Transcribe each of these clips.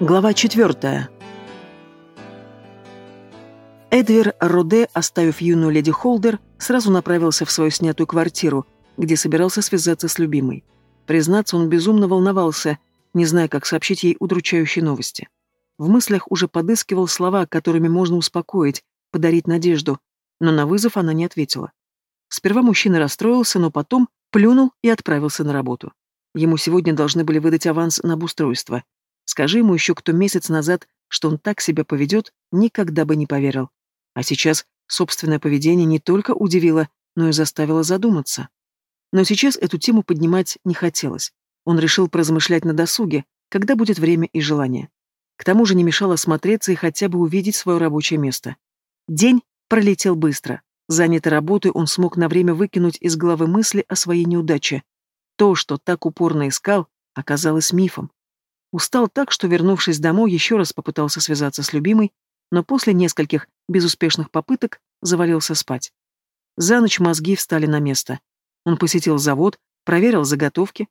Глава четвертая. Эдвер Роде, оставив юную леди Холдер, сразу направился в свою снятую квартиру, где собирался связаться с любимой. Признаться, он безумно волновался, не зная, как сообщить ей удручающие новости. В мыслях уже подыскивал слова, которыми можно успокоить, подарить надежду, но на вызов она не ответила. Сперва мужчина расстроился, но потом плюнул и отправился на работу. Ему сегодня должны были выдать аванс на обустройство. Скажи ему еще кто месяц назад, что он так себя поведет, никогда бы не поверил. А сейчас собственное поведение не только удивило, но и заставило задуматься. Но сейчас эту тему поднимать не хотелось. Он решил поразмышлять на досуге, когда будет время и желание. К тому же не мешало осмотреться и хотя бы увидеть свое рабочее место. День пролетел быстро. Занятый работой, он смог на время выкинуть из головы мысли о своей неудаче. То, что так упорно искал, оказалось мифом. Устал так, что, вернувшись домой, еще раз попытался связаться с любимой, но после нескольких безуспешных попыток завалился спать. За ночь мозги встали на место. Он посетил завод, проверил заготовки,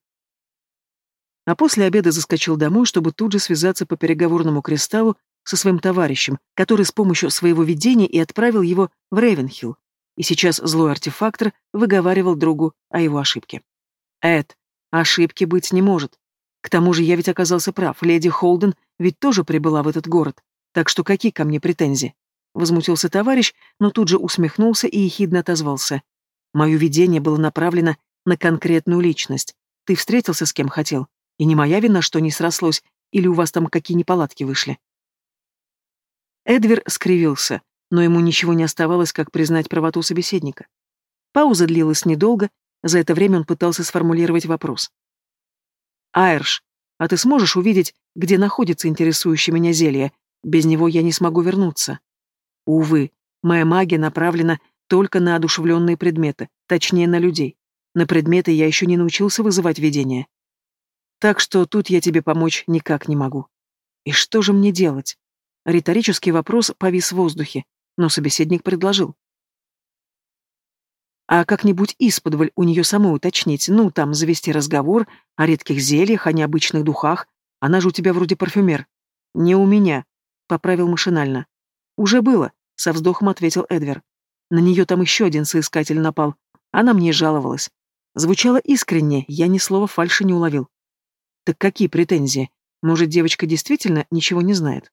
а после обеда заскочил домой, чтобы тут же связаться по переговорному кристаллу со своим товарищем, который с помощью своего видения и отправил его в Рейвенхилл. И сейчас злой артефактор выговаривал другу о его ошибке. Эд, ошибки быть не может. К тому же я ведь оказался прав, леди Холден ведь тоже прибыла в этот город, так что какие ко мне претензии? Возмутился товарищ, но тут же усмехнулся и ехидно отозвался. Мое видение было направлено на конкретную личность. Ты встретился с кем хотел, и не моя вина, что не срослось, или у вас там какие неполадки вышли. Эдвер скривился, но ему ничего не оставалось, как признать правоту собеседника. Пауза длилась недолго, за это время он пытался сформулировать вопрос. «Айрш, а ты сможешь увидеть, где находится интересующее меня зелье? Без него я не смогу вернуться». «Увы, моя магия направлена только на одушевленные предметы, точнее, на людей. На предметы я еще не научился вызывать видение. Так что тут я тебе помочь никак не могу. И что же мне делать?» Риторический вопрос повис в воздухе, но собеседник предложил. А как-нибудь исподволь у нее самой уточнить, ну, там, завести разговор о редких зельях, о необычных духах. Она же у тебя вроде парфюмер. Не у меня, поправил машинально. Уже было, со вздохом ответил Эдвер. На нее там еще один соискатель напал. Она мне жаловалась. Звучало искренне, я ни слова фальши не уловил. Так какие претензии? Может, девочка действительно ничего не знает?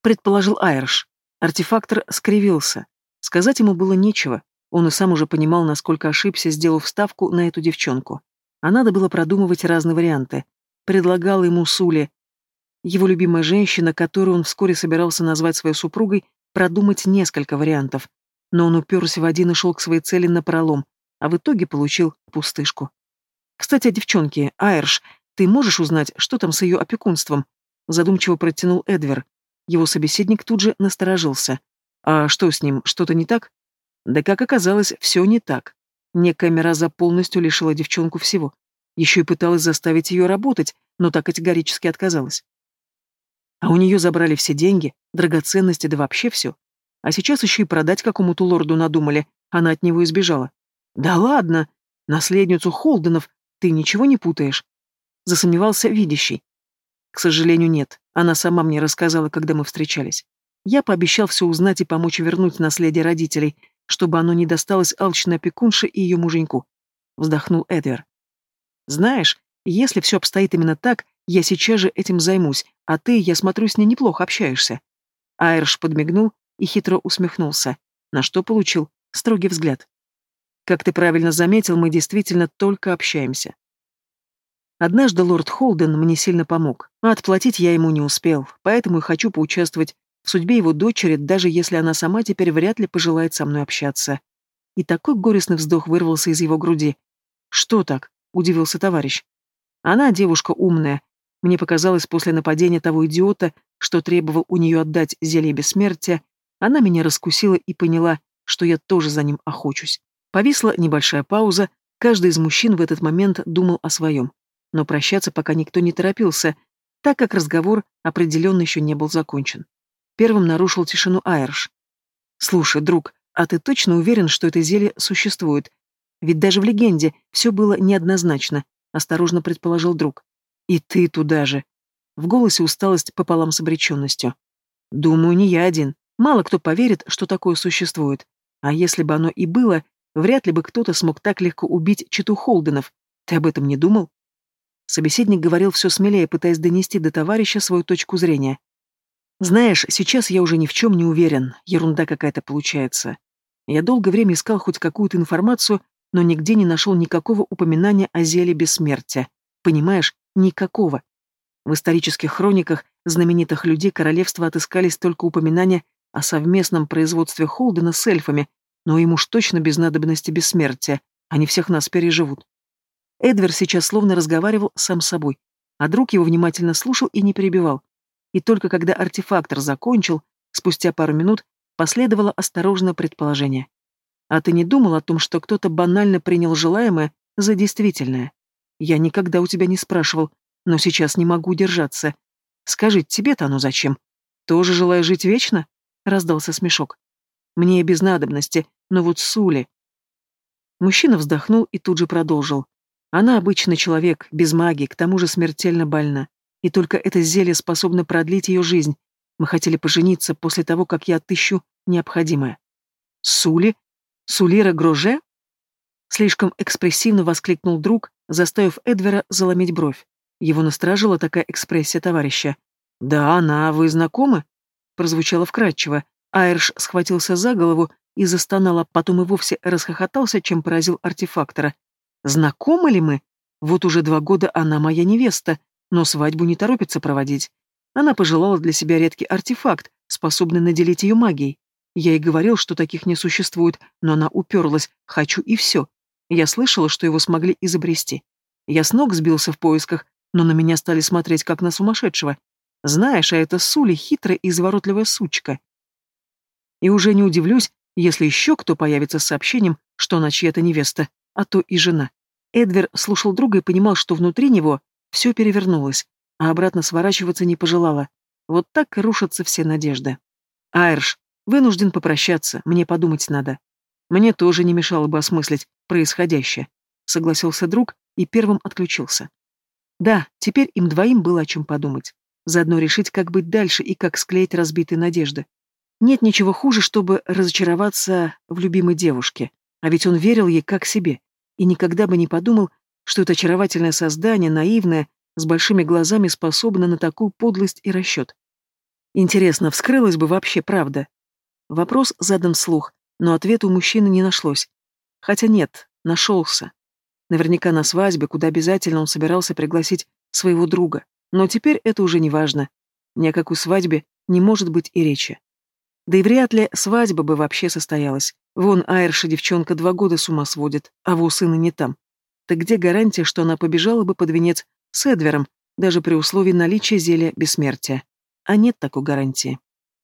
Предположил Айрш. Артефактор скривился. Сказать ему было нечего. Он и сам уже понимал, насколько ошибся, сделав ставку на эту девчонку. А надо было продумывать разные варианты. Предлагал ему Сули, его любимая женщина, которую он вскоре собирался назвать своей супругой, продумать несколько вариантов. Но он уперся в один и шел к своей цели напролом, а в итоге получил пустышку. «Кстати, о девчонке, Айрш, ты можешь узнать, что там с ее опекунством?» Задумчиво протянул Эдвер. Его собеседник тут же насторожился. «А что с ним, что-то не так?» Да как оказалось, все не так. Некая Мираза полностью лишила девчонку всего. Еще и пыталась заставить ее работать, но так категорически отказалась. А у нее забрали все деньги, драгоценности, да вообще все. А сейчас еще и продать какому-то лорду надумали, она от него избежала. Да ладно, наследницу Холденов ты ничего не путаешь? Засомневался видящий. К сожалению, нет. Она сама мне рассказала, когда мы встречались. Я пообещал все узнать и помочь вернуть наследие родителей, чтобы оно не досталось алчной опекунше и ее муженьку. Вздохнул Эдвер. Знаешь, если все обстоит именно так, я сейчас же этим займусь, а ты, я смотрю, с ней неплохо общаешься. Айрш подмигнул и хитро усмехнулся, на что получил строгий взгляд. Как ты правильно заметил, мы действительно только общаемся. Однажды лорд Холден мне сильно помог, а отплатить я ему не успел, поэтому и хочу поучаствовать судьбе его дочери, даже если она сама теперь вряд ли пожелает со мной общаться. И такой горестный вздох вырвался из его груди. «Что так?» — удивился товарищ. «Она девушка умная. Мне показалось, после нападения того идиота, что требовал у нее отдать зелье бессмертия, она меня раскусила и поняла, что я тоже за ним охочусь. Повисла небольшая пауза, каждый из мужчин в этот момент думал о своем. Но прощаться пока никто не торопился, так как разговор определенно еще не был закончен. Первым нарушил тишину Айрш. «Слушай, друг, а ты точно уверен, что это зелье существует? Ведь даже в легенде все было неоднозначно», — осторожно предположил друг. «И ты туда же». В голосе усталость пополам с обреченностью. Думаю, не я один. Мало кто поверит, что такое существует. А если бы оно и было, вряд ли бы кто-то смог так легко убить читу Холденов. Ты об этом не думал? Собеседник говорил все смелее, пытаясь донести до товарища свою точку зрения. Знаешь, сейчас я уже ни в чем не уверен, ерунда какая-то получается. Я долгое время искал хоть какую-то информацию, но нигде не нашел никакого упоминания о зеле бессмертия. Понимаешь, никакого. В исторических хрониках знаменитых людей королевства отыскались только упоминания о совместном производстве Холдена с эльфами, но им уж точно без надобности бессмертия, они всех нас переживут. Эдвер сейчас словно разговаривал сам с собой, а друг его внимательно слушал и не перебивал. И только когда артефактор закончил, спустя пару минут, последовало осторожное предположение. А ты не думал о том, что кто-то банально принял желаемое за действительное? Я никогда у тебя не спрашивал, но сейчас не могу удержаться. Скажи, тебе-то оно зачем? Тоже желая жить вечно? Раздался смешок. Мне без надобности, но вот Сули... Мужчина вздохнул и тут же продолжил. Она обычный человек, без магии, к тому же смертельно больна. И только это зелье способно продлить ее жизнь. Мы хотели пожениться после того, как я отыщу необходимое. Сули? Сулира Гроже? Слишком экспрессивно воскликнул друг, заставив Эдвера заломить бровь. Его насторожила такая экспрессия товарища. «Да, она, вы знакомы?» Прозвучало вкратчиво. Айрш схватился за голову и застонал, а потом и вовсе расхохотался, чем поразил артефактора. Знакомы ли мы? Вот уже два года она моя невеста, но свадьбу не торопится проводить. Она пожелала для себя редкий артефакт, способный наделить ее магией. Я ей говорил, что таких не существует, но она уперлась «хочу и все». Я слышала, что его смогли изобрести. Я с ног сбился в поисках, но на меня стали смотреть как на сумасшедшего. Знаешь, а это Сули хитрая и изворотливая сучка. И уже не удивлюсь, если еще кто появится с сообщением, что она чья-то невеста а то и жена. Эдвер слушал друга и понимал, что внутри него все перевернулось, а обратно сворачиваться не пожелала. Вот так рушатся все надежды. Айрш, вынужден попрощаться, мне подумать надо. Мне тоже не мешало бы осмыслить происходящее, согласился друг и первым отключился. Да, теперь им двоим было о чем подумать. Заодно решить, как быть дальше и как склеить разбитые надежды. Нет ничего хуже, чтобы разочароваться в любимой девушке, а ведь он верил ей как себе и никогда бы не подумал, что это очаровательное создание, наивное, с большими глазами способно на такую подлость и расчет. Интересно, вскрылась бы вообще правда? Вопрос задан вслух, но ответа у мужчины не нашлось. Хотя нет, нашелся. Наверняка на свадьбе, куда обязательно он собирался пригласить своего друга. Но теперь это уже не важно. Ни о какой свадьбе не может быть и речи. Да и вряд ли свадьба бы вообще состоялась. Вон Айрша девчонка два года с ума сводит, а его сына не там. Так где гарантия, что она побежала бы под венец с Эдвером, даже при условии наличия зелья бессмертия? А нет такой гарантии.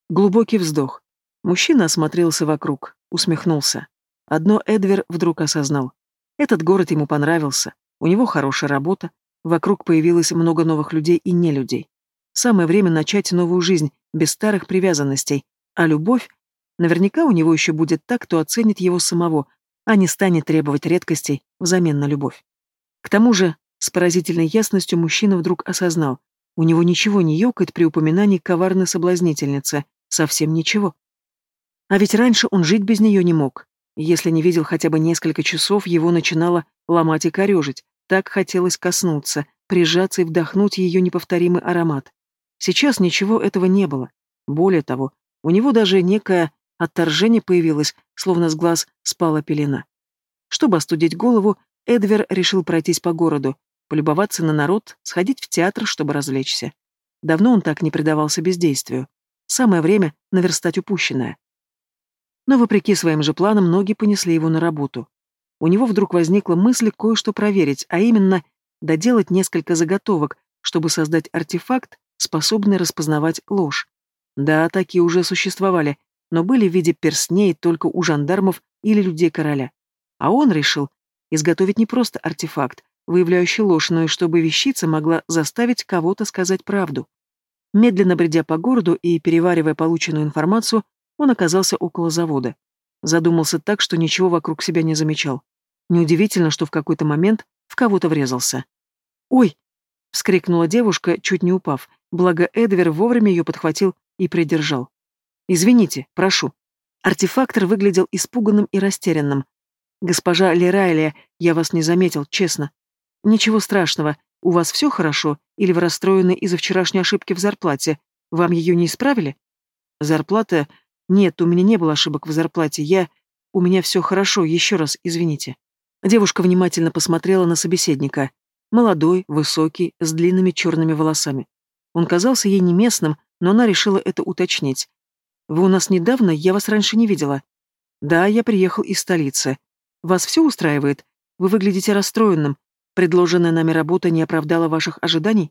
Глубокий вздох. Мужчина осмотрелся вокруг, усмехнулся. Одно Эдвер вдруг осознал. Этот город ему понравился, у него хорошая работа, вокруг появилось много новых людей и не людей. Самое время начать новую жизнь, без старых привязанностей, а любовь Наверняка у него еще будет так, кто оценит его самого, а не станет требовать редкостей взамен на любовь. К тому же, с поразительной ясностью мужчина вдруг осознал, у него ничего не ёкает при упоминании коварной соблазнительницы, совсем ничего. А ведь раньше он жить без нее не мог. Если не видел хотя бы несколько часов, его начинало ломать и корежить, так хотелось коснуться, прижаться и вдохнуть ее неповторимый аромат. Сейчас ничего этого не было. Более того, у него даже некая Отторжение появилось, словно с глаз спала пелена. Чтобы остудить голову, Эдвер решил пройтись по городу, полюбоваться на народ, сходить в театр, чтобы развлечься. Давно он так не предавался бездействию. Самое время наверстать упущенное. Но, вопреки своим же планам, ноги понесли его на работу. У него вдруг возникла мысль кое-что проверить, а именно доделать несколько заготовок, чтобы создать артефакт, способный распознавать ложь. Да, такие уже существовали, но были в виде перстней только у жандармов или людей короля. А он решил изготовить не просто артефакт, выявляющий ложь, но и чтобы вещица могла заставить кого-то сказать правду. Медленно бредя по городу и переваривая полученную информацию, он оказался около завода. Задумался так, что ничего вокруг себя не замечал. Неудивительно, что в какой-то момент в кого-то врезался. «Ой!» — вскрикнула девушка, чуть не упав, благо Эдвер вовремя ее подхватил и придержал. «Извините, прошу». Артефактор выглядел испуганным и растерянным. «Госпожа Лерайлия, я вас не заметил, честно. Ничего страшного, у вас все хорошо, или вы расстроены из-за вчерашней ошибки в зарплате? Вам ее не исправили?» «Зарплата? Нет, у меня не было ошибок в зарплате, я... У меня все хорошо, еще раз извините». Девушка внимательно посмотрела на собеседника. Молодой, высокий, с длинными черными волосами. Он казался ей не местным, но она решила это уточнить. «Вы у нас недавно, я вас раньше не видела». «Да, я приехал из столицы. Вас все устраивает? Вы выглядите расстроенным. Предложенная нами работа не оправдала ваших ожиданий?»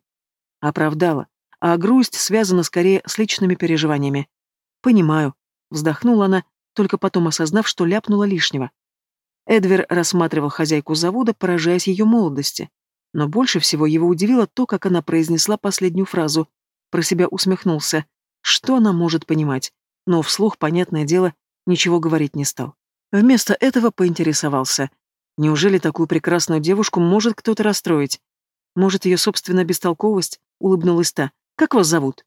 «Оправдала. А грусть связана скорее с личными переживаниями». «Понимаю», — вздохнула она, только потом осознав, что ляпнула лишнего. Эдвер рассматривал хозяйку завода, поражаясь ее молодости. Но больше всего его удивило то, как она произнесла последнюю фразу. Про себя усмехнулся. Что она может понимать? Но вслух, понятное дело, ничего говорить не стал. Вместо этого поинтересовался. Неужели такую прекрасную девушку может кто-то расстроить? Может, ее собственная бестолковость? Улыбнулась та. Как вас зовут?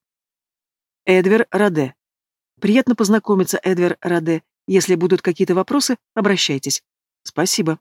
Эдвер Раде. Приятно познакомиться, Эдвер Раде. Если будут какие-то вопросы, обращайтесь. Спасибо.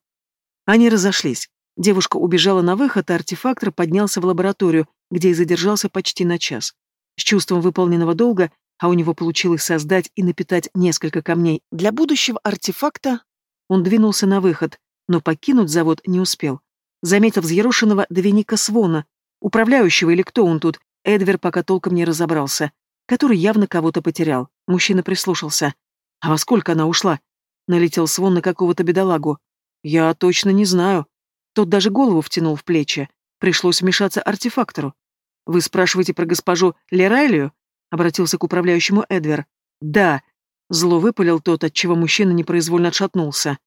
Они разошлись. Девушка убежала на выход, а артефактор поднялся в лабораторию, где и задержался почти на час. С чувством выполненного долга, а у него получилось создать и напитать несколько камней для будущего артефакта, он двинулся на выход, но покинуть завод не успел. Заметив взъерошенного Двеника Свона, управляющего или кто он тут, Эдвер пока толком не разобрался, который явно кого-то потерял. Мужчина прислушался. «А во сколько она ушла?» Налетел Свон на какого-то бедолагу. «Я точно не знаю». Тот даже голову втянул в плечи. Пришлось вмешаться артефактору. «Вы спрашиваете про госпожу Лерайлию?» Обратился к управляющему Эдвер. «Да». Зло выпалил тот, от чего мужчина непроизвольно отшатнулся.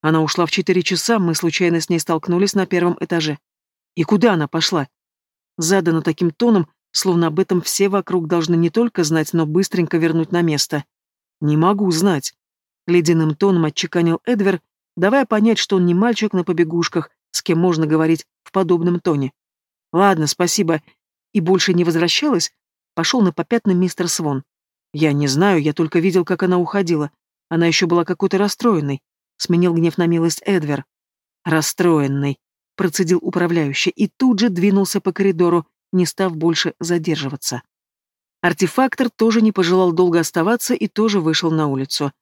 Она ушла в четыре часа, мы случайно с ней столкнулись на первом этаже. И куда она пошла? Задано таким тоном, словно об этом все вокруг должны не только знать, но быстренько вернуть на место. Не могу знать. Ледяным тоном отчеканил Эдвер, давая понять, что он не мальчик на побегушках, с кем можно говорить в подобном тоне. «Ладно, спасибо». И больше не возвращалась? Пошел на попятный мистер Свон. «Я не знаю, я только видел, как она уходила. Она еще была какой-то расстроенной», — сменил гнев на милость Эдвер. «Расстроенный», — процедил управляющий и тут же двинулся по коридору, не став больше задерживаться. Артефактор тоже не пожелал долго оставаться и тоже вышел на улицу.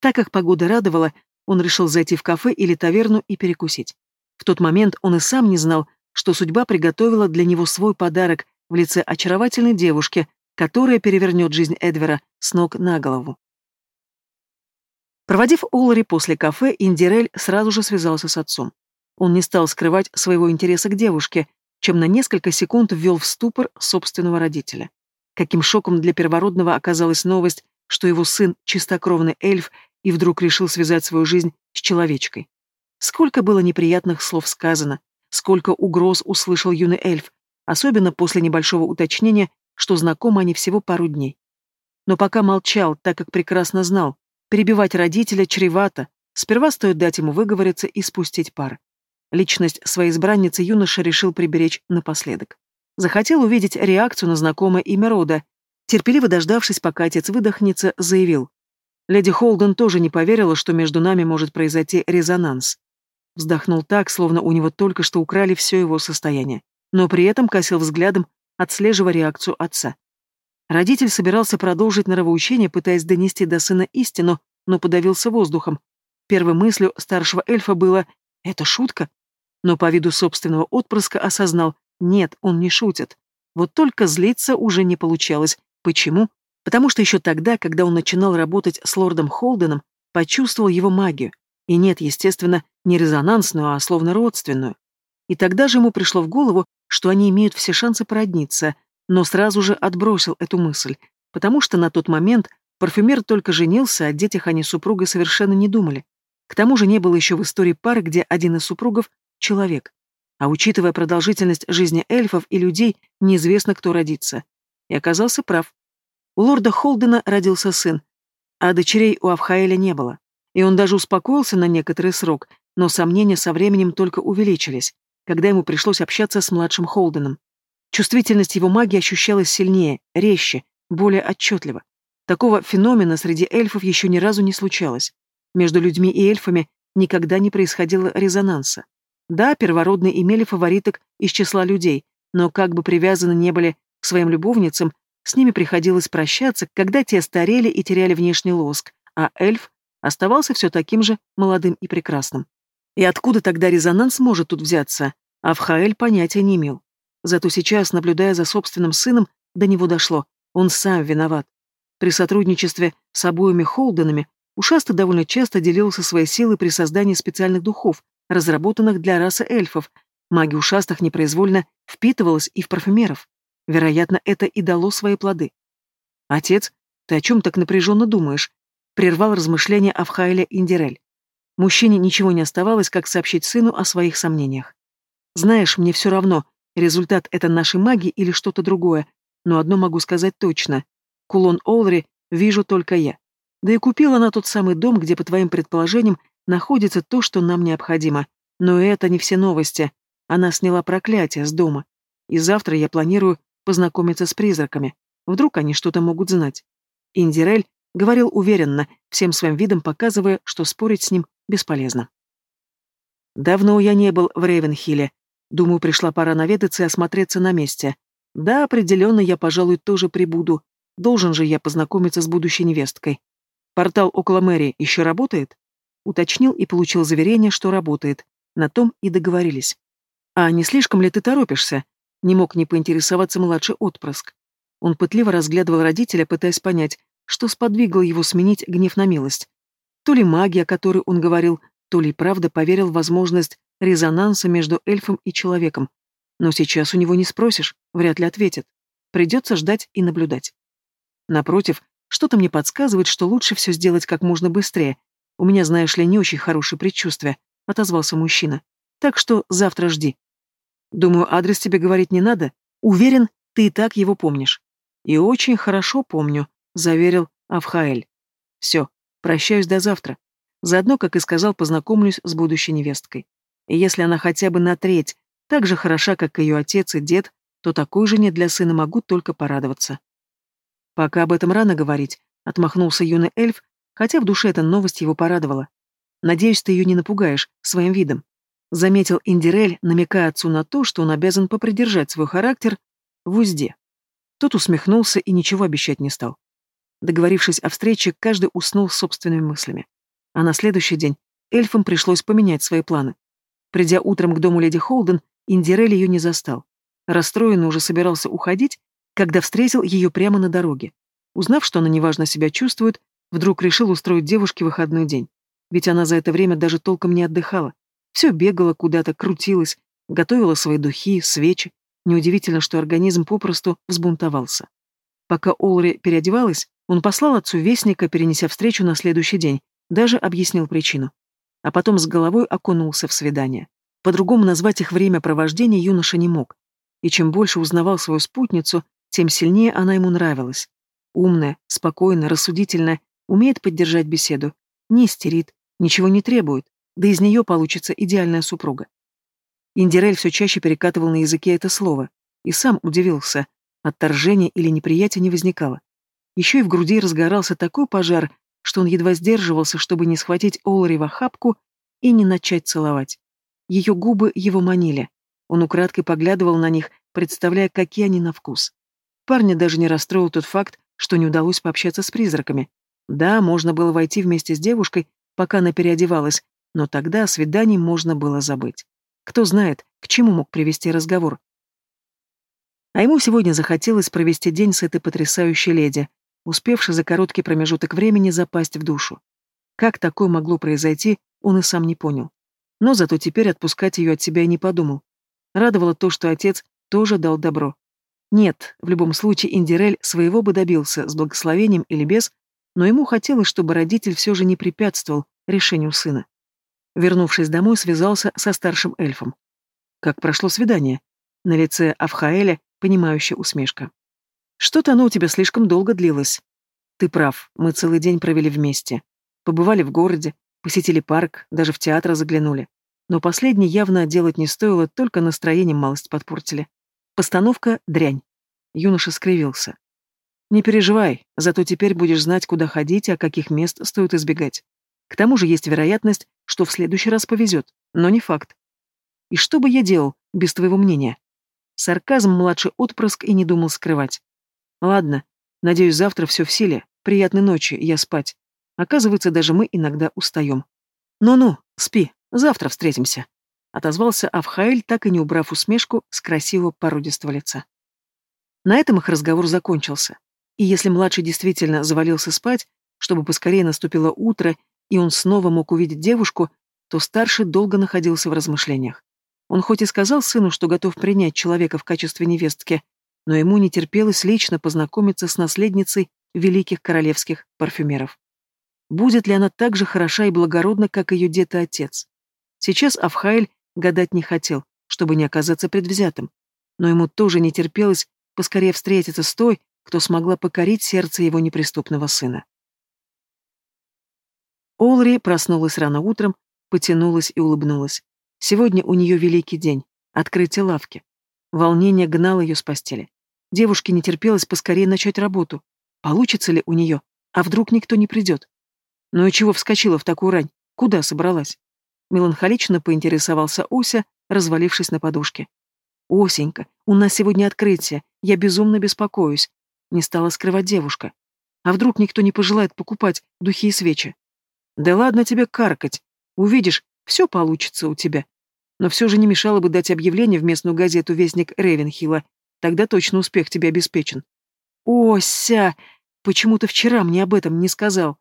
Так как погода радовала, он решил зайти в кафе или таверну и перекусить. В тот момент он и сам не знал, что судьба приготовила для него свой подарок в лице очаровательной девушки, которая перевернет жизнь Эдвера с ног на голову. Проводив Олари после кафе, Индирель сразу же связался с отцом. Он не стал скрывать своего интереса к девушке, чем на несколько секунд ввел в ступор собственного родителя. Каким шоком для первородного оказалась новость, что его сын — чистокровный эльф и вдруг решил связать свою жизнь с человечкой. Сколько было неприятных слов сказано, сколько угроз услышал юный эльф, особенно после небольшого уточнения, что знакомы они всего пару дней. Но пока молчал, так как прекрасно знал, перебивать родителя чревато, сперва стоит дать ему выговориться и спустить пар. Личность своей избранницы юноша решил приберечь напоследок. Захотел увидеть реакцию на знакомое имя рода, терпеливо дождавшись, пока отец выдохнется, заявил. Леди Холден тоже не поверила, что между нами может произойти резонанс. Вздохнул так, словно у него только что украли все его состояние, но при этом косил взглядом, отслеживая реакцию отца. Родитель собирался продолжить норовоучение, пытаясь донести до сына истину, но подавился воздухом. Первой мыслью старшего эльфа было «это шутка?», но по виду собственного отпрыска осознал «нет, он не шутит». Вот только злиться уже не получалось. Почему? Потому что еще тогда, когда он начинал работать с лордом Холденом, почувствовал его магию. И нет, естественно, не резонансную, а словно родственную. И тогда же ему пришло в голову, что они имеют все шансы породниться, но сразу же отбросил эту мысль, потому что на тот момент парфюмер только женился, а о детях они с супругой совершенно не думали. К тому же не было еще в истории пары, где один из супругов — человек. А учитывая продолжительность жизни эльфов и людей, неизвестно, кто родится. И оказался прав. У лорда Холдена родился сын, а дочерей у Авхаэля не было. И он даже успокоился на некоторый срок, но сомнения со временем только увеличились, когда ему пришлось общаться с младшим Холденом. Чувствительность его магии ощущалась сильнее, резче, более отчетливо. Такого феномена среди эльфов еще ни разу не случалось. Между людьми и эльфами никогда не происходило резонанса. Да, первородные имели фавориток из числа людей, но как бы привязаны не были к своим любовницам, с ними приходилось прощаться, когда те старели и теряли внешний лоск, а эльф оставался все таким же молодым и прекрасным. И откуда тогда резонанс может тут взяться? А понятия не имел. Зато сейчас, наблюдая за собственным сыном, до него дошло. Он сам виноват. При сотрудничестве с обоими Холденами Ушастый довольно часто делился своей силой при создании специальных духов, разработанных для расы эльфов. Магия ушастых непроизвольно впитывалась и в парфюмеров. Вероятно, это и дало свои плоды. «Отец, ты о чем так напряженно думаешь?» — прервал размышления Авхайля Индирель. Мужчине ничего не оставалось, как сообщить сыну о своих сомнениях. «Знаешь, мне все равно, результат это нашей магии или что-то другое, но одно могу сказать точно. Кулон Олри вижу только я. Да и купила она тот самый дом, где, по твоим предположениям, находится то, что нам необходимо. Но это не все новости. Она сняла проклятие с дома. И завтра я планирую познакомиться с призраками. Вдруг они что-то могут знать. Индирель говорил уверенно, всем своим видом показывая, что спорить с ним бесполезно. Давно я не был в Рейвенхилле. Думаю, пришла пора наведаться и осмотреться на месте. Да, определенно, я, пожалуй, тоже прибуду. Должен же я познакомиться с будущей невесткой. Портал около мэрии еще работает? Уточнил и получил заверение, что работает. На том и договорились. А не слишком ли ты торопишься? Не мог не поинтересоваться младший отпрыск. Он пытливо разглядывал родителя, пытаясь понять, что сподвигло его сменить гнев на милость. То ли магия, о которой он говорил, то ли правда поверил в возможность резонанса между эльфом и человеком. Но сейчас у него не спросишь, вряд ли ответит. Придется ждать и наблюдать. Напротив, что-то мне подсказывает, что лучше все сделать как можно быстрее. У меня, знаешь ли, не очень хорошее предчувствие, — отозвался мужчина. Так что завтра жди. Думаю, адрес тебе говорить не надо. Уверен, ты и так его помнишь. И очень хорошо помню, — заверил Авхаэль. Все, прощаюсь до завтра. Заодно, как и сказал, познакомлюсь с будущей невесткой. И если она хотя бы на треть так же хороша, как ее отец и дед, то такой жене для сына могу только порадоваться. Пока об этом рано говорить, отмахнулся юный эльф, хотя в душе эта новость его порадовала. Надеюсь, ты ее не напугаешь своим видом. Заметил Индирель, намекая отцу на то, что он обязан попридержать свой характер в узде. Тот усмехнулся и ничего обещать не стал. Договорившись о встрече, каждый уснул собственными мыслями. А на следующий день эльфам пришлось поменять свои планы. Придя утром к дому леди Холден, Индирель ее не застал. Расстроенно уже собирался уходить, когда встретил ее прямо на дороге. Узнав, что она неважно себя чувствует, вдруг решил устроить девушке выходной день. Ведь она за это время даже толком не отдыхала. Все бегала куда-то, крутилась, готовила свои духи, свечи. Неудивительно, что организм попросту взбунтовался. Пока Олри переодевалась, он послал отцу вестника, перенеся встречу на следующий день, даже объяснил причину. А потом с головой окунулся в свидание. По-другому назвать их время провождения юноша не мог. И чем больше узнавал свою спутницу, тем сильнее она ему нравилась. Умная, спокойная, рассудительная, умеет поддержать беседу, не истерит, ничего не требует, да из нее получится идеальная супруга. Индирель все чаще перекатывал на языке это слово, и сам удивился, отторжения или неприятия не возникало. Еще и в груди разгорался такой пожар, что он едва сдерживался, чтобы не схватить Олари в охапку и не начать целовать. Ее губы его манили. Он украдкой поглядывал на них, представляя, какие они на вкус. Парня даже не расстроил тот факт, что не удалось пообщаться с призраками. Да, можно было войти вместе с девушкой, пока она переодевалась, но тогда о свидании можно было забыть. Кто знает, к чему мог привести разговор. А ему сегодня захотелось провести день с этой потрясающей леди, успевшей за короткий промежуток времени запасть в душу. Как такое могло произойти, он и сам не понял. Но зато теперь отпускать ее от себя и не подумал. Радовало то, что отец тоже дал добро. Нет, в любом случае Индирель своего бы добился, с благословением или без, но ему хотелось, чтобы родитель все же не препятствовал решению сына. Вернувшись домой, связался со старшим эльфом. Как прошло свидание? На лице Авхаэля понимающая усмешка. Что-то оно у тебя слишком долго длилось. Ты прав, мы целый день провели вместе. Побывали в городе, посетили парк, даже в театр заглянули. Но последний явно делать не стоило, только настроением малость подпортили. Постановка — дрянь. Юноша скривился. Не переживай, зато теперь будешь знать, куда ходить и а каких мест стоит избегать. К тому же есть вероятность, что в следующий раз повезет, но не факт. И что бы я делал, без твоего мнения? Сарказм младший отпрыск и не думал скрывать. Ладно, надеюсь, завтра все в силе. Приятной ночи, я спать. Оказывается, даже мы иногда устаем. Ну-ну, спи, завтра встретимся. Отозвался Авхаэль, так и не убрав усмешку с красивого породистого лица. На этом их разговор закончился. И если младший действительно завалился спать, чтобы поскорее наступило утро, и он снова мог увидеть девушку, то старший долго находился в размышлениях. Он хоть и сказал сыну, что готов принять человека в качестве невестки, но ему не терпелось лично познакомиться с наследницей великих королевских парфюмеров. Будет ли она так же хороша и благородна, как ее дед и отец? Сейчас Авхайль гадать не хотел, чтобы не оказаться предвзятым, но ему тоже не терпелось поскорее встретиться с той, кто смогла покорить сердце его неприступного сына. Олри проснулась рано утром, потянулась и улыбнулась. Сегодня у нее великий день — открытие лавки. Волнение гнало ее с постели. Девушке не терпелось поскорее начать работу. Получится ли у нее? А вдруг никто не придет? Ну и чего вскочила в такую рань? Куда собралась? Меланхолично поинтересовался Ося, развалившись на подушке. «Осенька, у нас сегодня открытие, я безумно беспокоюсь не стала скрывать девушка. А вдруг никто не пожелает покупать духи и свечи? Да ладно тебе каркать. Увидишь, все получится у тебя. Но все же не мешало бы дать объявление в местную газету «Вестник Ревенхилла». Тогда точно успех тебе обеспечен. «Ося! Почему ты вчера мне об этом не сказал?»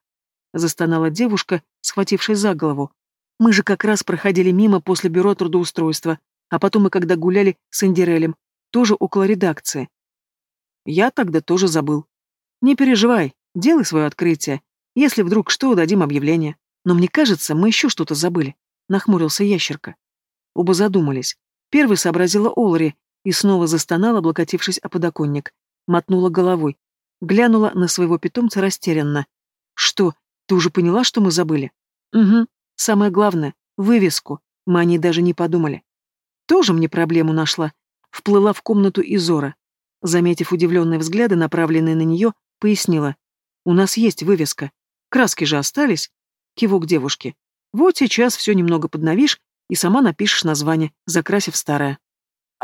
Застонала девушка, схватившись за голову. «Мы же как раз проходили мимо после бюро трудоустройства, а потом мы когда гуляли с Индирелем, тоже около редакции. Я тогда тоже забыл. Не переживай, делай свое открытие. Если вдруг что, дадим объявление. Но мне кажется, мы еще что-то забыли. Нахмурился ящерка. Оба задумались. Первый сообразила Олри и снова застонала, облокотившись о подоконник. Мотнула головой. Глянула на своего питомца растерянно. «Что, ты уже поняла, что мы забыли?» «Угу. Самое главное — вывеску. Мы о ней даже не подумали. Тоже мне проблему нашла. Вплыла в комнату Изора. Заметив удивленные взгляды, направленные на нее, пояснила. «У нас есть вывеска. Краски же остались?» Кивок девушки. «Вот сейчас все немного подновишь и сама напишешь название, закрасив старое.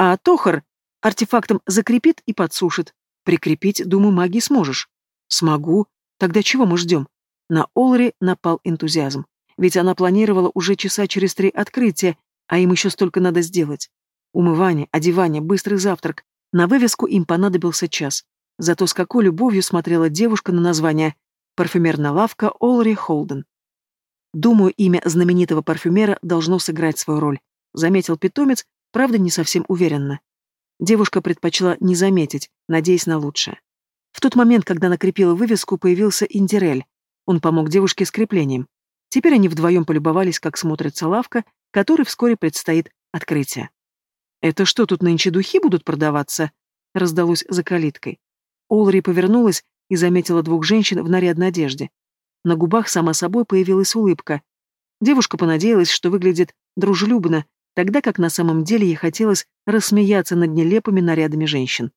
А Тохар артефактом закрепит и подсушит. Прикрепить, думаю, магии сможешь». «Смогу. Тогда чего мы ждем?» На Олри напал энтузиазм. Ведь она планировала уже часа через три открытия, а им еще столько надо сделать. Умывание, одевание, быстрый завтрак, на вывеску им понадобился час. Зато с какой любовью смотрела девушка на название «Парфюмерная лавка Олри Холден». Думаю, имя знаменитого парфюмера должно сыграть свою роль, заметил питомец, правда, не совсем уверенно. Девушка предпочла не заметить, надеясь на лучшее. В тот момент, когда накрепила вывеску, появился Индирель. Он помог девушке с креплением. Теперь они вдвоем полюбовались, как смотрится лавка, которой вскоре предстоит открытие. «Это что, тут нынче духи будут продаваться?» — раздалось за калиткой. Олри повернулась и заметила двух женщин в нарядной одежде. На губах сама собой появилась улыбка. Девушка понадеялась, что выглядит дружелюбно, тогда как на самом деле ей хотелось рассмеяться над нелепыми нарядами женщин.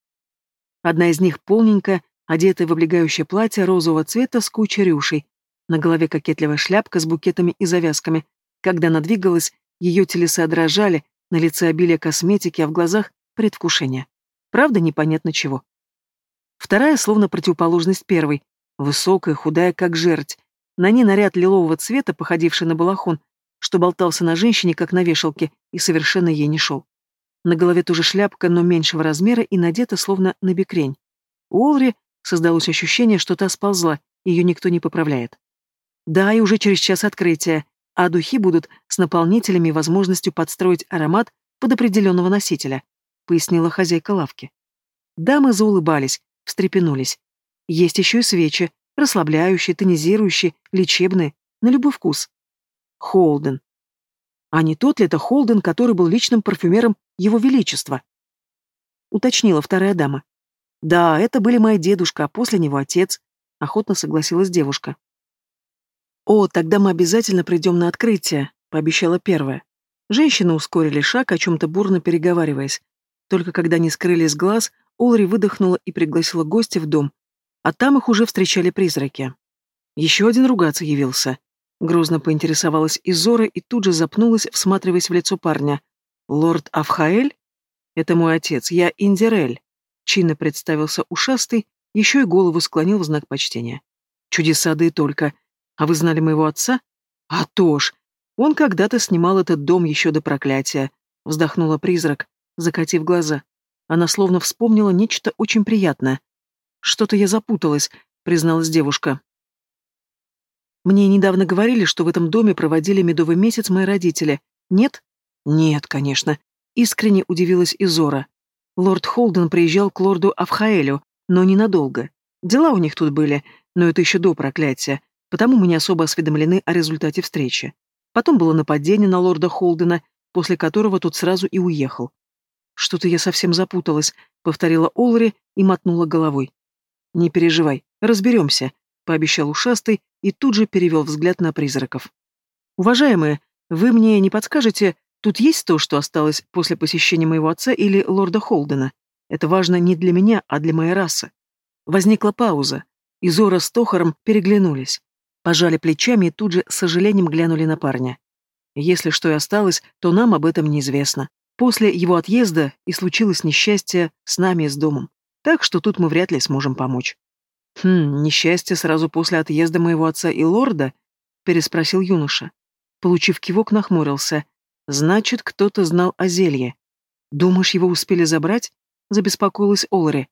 Одна из них полненькая, одетая в облегающее платье розового цвета с кучей рюшей, на голове кокетливая шляпка с букетами и завязками. Когда она двигалась, ее телеса дрожали, на лице обилие косметики, а в глазах предвкушение. Правда, непонятно чего. Вторая, словно противоположность первой. Высокая, худая, как жерть. На ней наряд лилового цвета, походивший на балахон, что болтался на женщине, как на вешалке, и совершенно ей не шел. На голове тоже шляпка, но меньшего размера и надета, словно на бекрень. У Олри создалось ощущение, что та сползла, ее никто не поправляет. Да, и уже через час открытия а духи будут с наполнителями и возможностью подстроить аромат под определенного носителя», — пояснила хозяйка лавки. Дамы заулыбались, встрепенулись. Есть еще и свечи, расслабляющие, тонизирующие, лечебные, на любой вкус. Холден. А не тот ли это Холден, который был личным парфюмером Его Величества? Уточнила вторая дама. Да, это были мои дедушка, а после него отец, охотно согласилась девушка. «О, тогда мы обязательно придем на открытие», — пообещала первая. Женщины ускорили шаг, о чем-то бурно переговариваясь. Только когда они скрылись с глаз, Олри выдохнула и пригласила гостя в дом, а там их уже встречали призраки. Еще один ругаться явился. Грозно поинтересовалась Изора и тут же запнулась, всматриваясь в лицо парня. «Лорд Авхаэль? Это мой отец, я Индирель», — чинно представился ушастый, еще и голову склонил в знак почтения. «Чудеса да и только. А вы знали моего отца?» «А то ж! Он когда-то снимал этот дом еще до проклятия», — вздохнула призрак, закатив глаза. Она словно вспомнила нечто очень приятное. «Что-то я запуталась», — призналась девушка. Мне недавно говорили, что в этом доме проводили медовый месяц мои родители. Нет? Нет, конечно. Искренне удивилась Изора. Лорд Холден приезжал к лорду Авхаэлю, но ненадолго. Дела у них тут были, но это еще до проклятия, потому мы не особо осведомлены о результате встречи. Потом было нападение на лорда Холдена, после которого тот сразу и уехал. «Что-то я совсем запуталась», — повторила Олри и мотнула головой. «Не переживай, разберемся», — пообещал ушастый и тут же перевел взгляд на призраков. «Уважаемые, вы мне не подскажете, тут есть то, что осталось после посещения моего отца или лорда Холдена? Это важно не для меня, а для моей расы». Возникла пауза, и Зора с Тохором переглянулись. Пожали плечами и тут же с сожалением глянули на парня. Если что и осталось, то нам об этом неизвестно. После его отъезда и случилось несчастье с нами и с домом. Так что тут мы вряд ли сможем помочь. «Хм, несчастье сразу после отъезда моего отца и лорда?» — переспросил юноша. Получив кивок, нахмурился. «Значит, кто-то знал о зелье. Думаешь, его успели забрать?» — забеспокоилась Олри.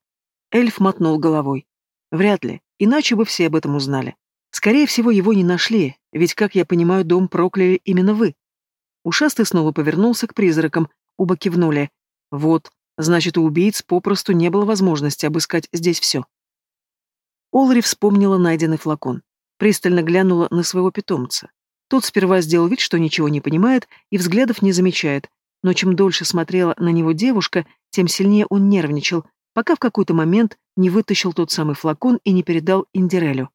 Эльф мотнул головой. «Вряд ли, иначе бы все об этом узнали. Скорее всего, его не нашли, ведь, как я понимаю, дом прокляли именно вы». Ушастый снова повернулся к призракам, оба кивнули. «Вот, значит, у убийц попросту не было возможности обыскать здесь все». Олари вспомнила найденный флакон. Пристально глянула на своего питомца. Тот сперва сделал вид, что ничего не понимает и взглядов не замечает, но чем дольше смотрела на него девушка, тем сильнее он нервничал, пока в какой-то момент не вытащил тот самый флакон и не передал Индирелю.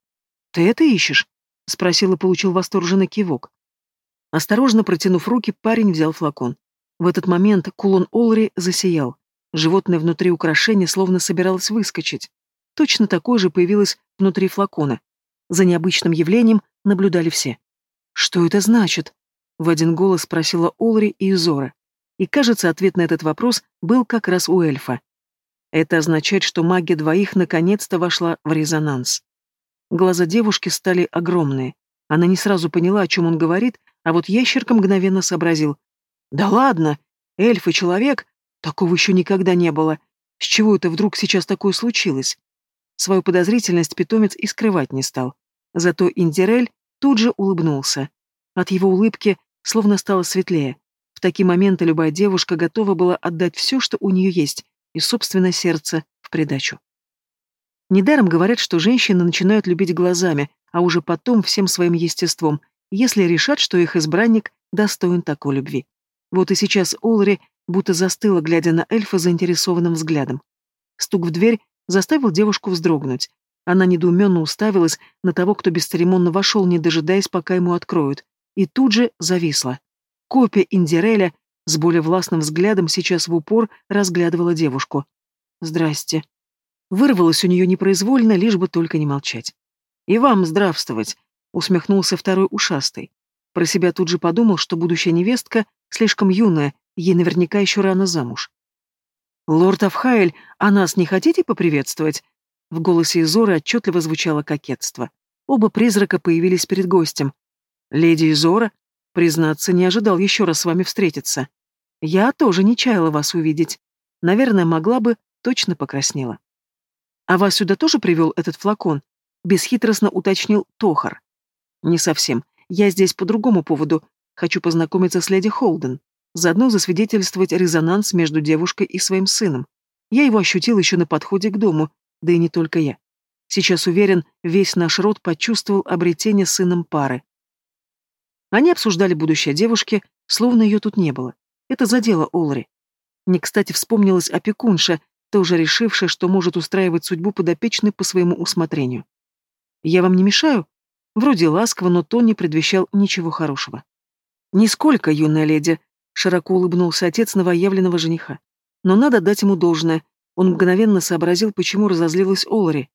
«Ты это ищешь?» — спросил и получил восторженный кивок. Осторожно протянув руки, парень взял флакон. В этот момент кулон Олри засиял. Животное внутри украшения словно собиралось выскочить. Точно такое же появилось внутри флакона. За необычным явлением наблюдали все. «Что это значит?» — в один голос спросила Олри и Изора. И, кажется, ответ на этот вопрос был как раз у эльфа. Это означает, что магия двоих наконец-то вошла в резонанс. Глаза девушки стали огромные. Она не сразу поняла, о чем он говорит, а вот ящерка мгновенно сообразил. «Да ладно! Эльф и человек? Такого еще никогда не было. С чего это вдруг сейчас такое случилось?» Свою подозрительность питомец и скрывать не стал. Зато Индирель тут же улыбнулся. От его улыбки словно стало светлее. В такие моменты любая девушка готова была отдать все, что у нее есть, и собственное сердце в придачу. Недаром говорят, что женщины начинают любить глазами, а уже потом всем своим естеством, если решат, что их избранник достоин такой любви. Вот и сейчас Олри будто застыла, глядя на эльфа заинтересованным взглядом. Стук в дверь заставил девушку вздрогнуть. Она недоуменно уставилась на того, кто бесцеремонно вошел, не дожидаясь, пока ему откроют, и тут же зависла. Копия Индиреля с более властным взглядом сейчас в упор разглядывала девушку. «Здрасте». Вырвалось у нее непроизвольно, лишь бы только не молчать. «И вам здравствовать», — усмехнулся второй ушастый. Про себя тут же подумал, что будущая невестка слишком юная, ей наверняка еще рано замуж. «Лорд Афхайль, а нас не хотите поприветствовать?» В голосе Изоры отчетливо звучало кокетство. Оба призрака появились перед гостем. «Леди Изора, признаться, не ожидал еще раз с вами встретиться. Я тоже не чаяла вас увидеть. Наверное, могла бы, точно покраснела». «А вас сюда тоже привел этот флакон?» Бесхитростно уточнил Тохар. «Не совсем. Я здесь по другому поводу. Хочу познакомиться с леди Холден». Заодно засвидетельствовать резонанс между девушкой и своим сыном. Я его ощутил еще на подходе к дому, да и не только я. Сейчас уверен, весь наш род почувствовал обретение сыном пары. Они обсуждали будущее девушки, словно ее тут не было. Это задело Олри. Не кстати вспомнилась опекунша, тоже решившая, что может устраивать судьбу подопечной по своему усмотрению. «Я вам не мешаю?» Вроде ласково, но тон не предвещал ничего хорошего. «Нисколько, юная леди», Широко улыбнулся отец новоявленного жениха. Но надо дать ему должное. Он мгновенно сообразил, почему разозлилась Олари.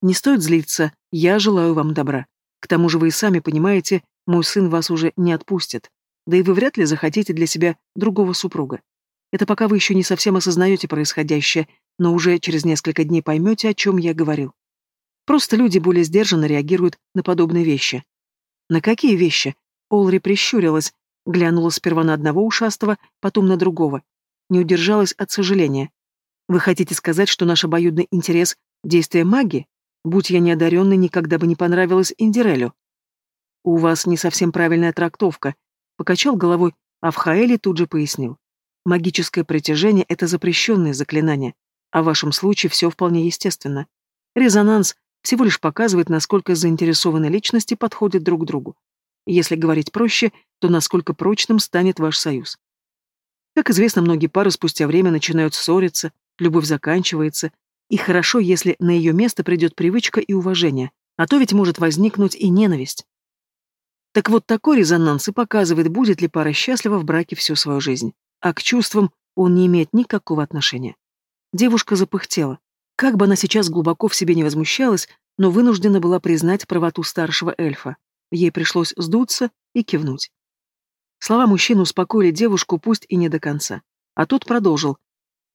«Не стоит злиться, я желаю вам добра. К тому же вы и сами понимаете, мой сын вас уже не отпустит. Да и вы вряд ли захотите для себя другого супруга. Это пока вы еще не совсем осознаете происходящее, но уже через несколько дней поймете, о чем я говорил. Просто люди более сдержанно реагируют на подобные вещи. На какие вещи? Олри прищурилась, глянула сперва на одного ушастого, потом на другого. Не удержалась от сожаления. Вы хотите сказать, что наш обоюдный интерес — действие магии? Будь я неодаренный, никогда бы не понравилось Индирелю. У вас не совсем правильная трактовка. Покачал головой, а в Хаэле тут же пояснил. Магическое притяжение — это запрещенное заклинание, а в вашем случае все вполне естественно. Резонанс всего лишь показывает, насколько заинтересованные личности подходят друг к другу. Если говорить проще, то насколько прочным станет ваш союз. Как известно, многие пары спустя время начинают ссориться, любовь заканчивается, и хорошо, если на ее место придет привычка и уважение, а то ведь может возникнуть и ненависть. Так вот такой резонанс и показывает, будет ли пара счастлива в браке всю свою жизнь, а к чувствам он не имеет никакого отношения. Девушка запыхтела. Как бы она сейчас глубоко в себе не возмущалась, но вынуждена была признать правоту старшего эльфа. Ей пришлось сдуться и кивнуть. Слова мужчины успокоили девушку, пусть и не до конца. А тот продолжил.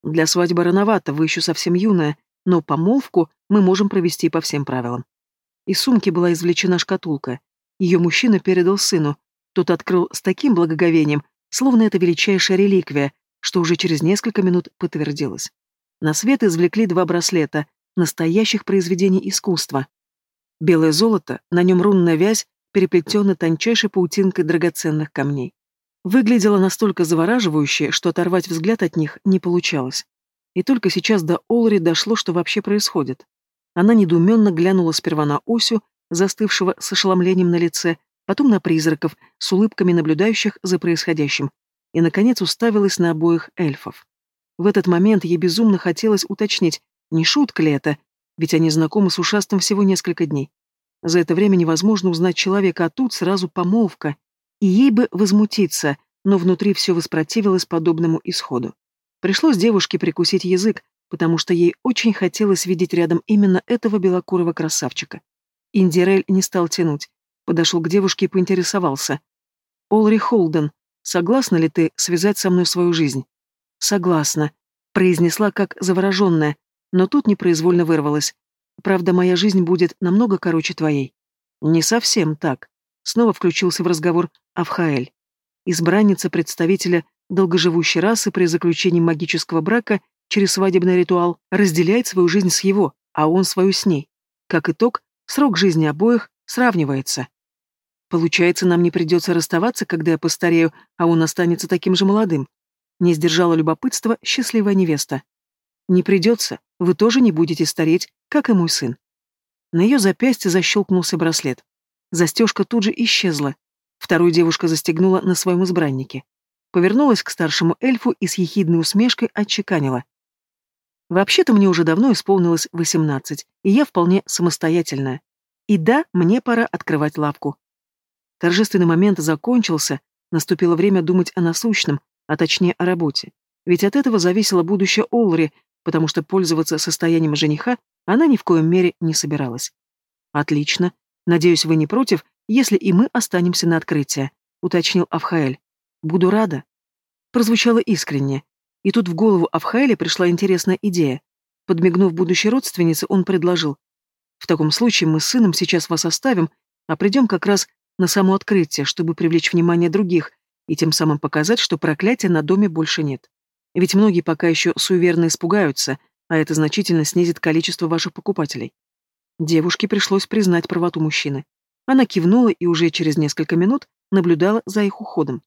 «Для свадьбы рановато, вы еще совсем юная, но помолвку мы можем провести по всем правилам». Из сумки была извлечена шкатулка. Ее мужчина передал сыну. Тот открыл с таким благоговением, словно это величайшая реликвия, что уже через несколько минут подтвердилось. На свет извлекли два браслета, настоящих произведений искусства. Белое золото, на нем рунная вязь, переплетенная тончайшей паутинкой драгоценных камней. Выглядело настолько завораживающе, что оторвать взгляд от них не получалось. И только сейчас до Олри дошло, что вообще происходит. Она недоуменно глянула сперва на Осю, застывшего с ошеломлением на лице, потом на призраков, с улыбками наблюдающих за происходящим, и, наконец, уставилась на обоих эльфов. В этот момент ей безумно хотелось уточнить, не шутка ли это, ведь они знакомы с ушастым всего несколько дней. За это время невозможно узнать человека, а тут сразу помолвка. И ей бы возмутиться, но внутри все воспротивилось подобному исходу. Пришлось девушке прикусить язык, потому что ей очень хотелось видеть рядом именно этого белокурого красавчика. Индирель не стал тянуть. Подошел к девушке и поинтересовался. «Олри Холден, согласна ли ты связать со мной свою жизнь?» «Согласна», — произнесла как завороженная, но тут непроизвольно вырвалась. «Правда, моя жизнь будет намного короче твоей». «Не совсем так», — снова включился в разговор Авхаэль. Избранница представителя долгоживущей расы при заключении магического брака через свадебный ритуал разделяет свою жизнь с его, а он свою с ней. Как итог, срок жизни обоих сравнивается. Получается, нам не придется расставаться, когда я постарею, а он останется таким же молодым. Не сдержала любопытства счастливая невеста. «Не придется, вы тоже не будете стареть, как и мой сын». На ее запястье защелкнулся браслет. Застежка тут же исчезла. Вторую девушка застегнула на своем избраннике. Повернулась к старшему эльфу и с ехидной усмешкой отчеканила. «Вообще-то мне уже давно исполнилось восемнадцать, и я вполне самостоятельная. И да, мне пора открывать лавку». Торжественный момент закончился, наступило время думать о насущном, а точнее о работе. Ведь от этого зависело будущее Олри, потому что пользоваться состоянием жениха она ни в коем мере не собиралась. «Отлично. Надеюсь, вы не против, если и мы останемся на открытие», — уточнил Авхаэль. «Буду рада». Прозвучало искренне. И тут в голову Авхаэля пришла интересная идея. Подмигнув будущей родственнице, он предложил. «В таком случае мы с сыном сейчас вас оставим, а придем как раз на само открытие, чтобы привлечь внимание других, и тем самым показать, что проклятия на доме больше нет. Ведь многие пока еще суеверно испугаются, а это значительно снизит количество ваших покупателей. Девушке пришлось признать правоту мужчины. Она кивнула и уже через несколько минут наблюдала за их уходом.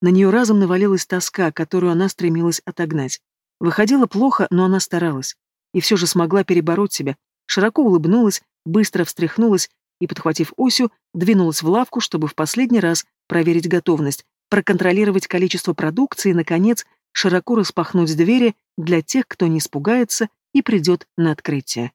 На нее разом навалилась тоска, которую она стремилась отогнать. Выходило плохо, но она старалась. И все же смогла перебороть себя, широко улыбнулась, быстро встряхнулась и, подхватив Осю, двинулась в лавку, чтобы в последний раз проверить готовность, проконтролировать количество продукции и, наконец, широко распахнуть двери для тех, кто не испугается и придет на открытие.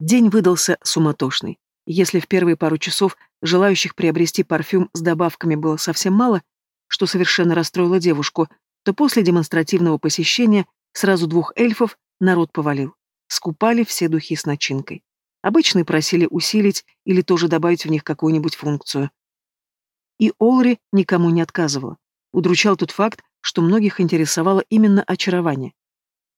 День выдался суматошный. Если в первые пару часов желающих приобрести парфюм с добавками было совсем мало, что совершенно расстроило девушку, то после демонстративного посещения сразу двух эльфов народ повалил. Скупали все духи с начинкой. Обычные просили усилить или тоже добавить в них какую-нибудь функцию. И Олри никому не отказывала. Удручал тот факт, что многих интересовало именно очарование.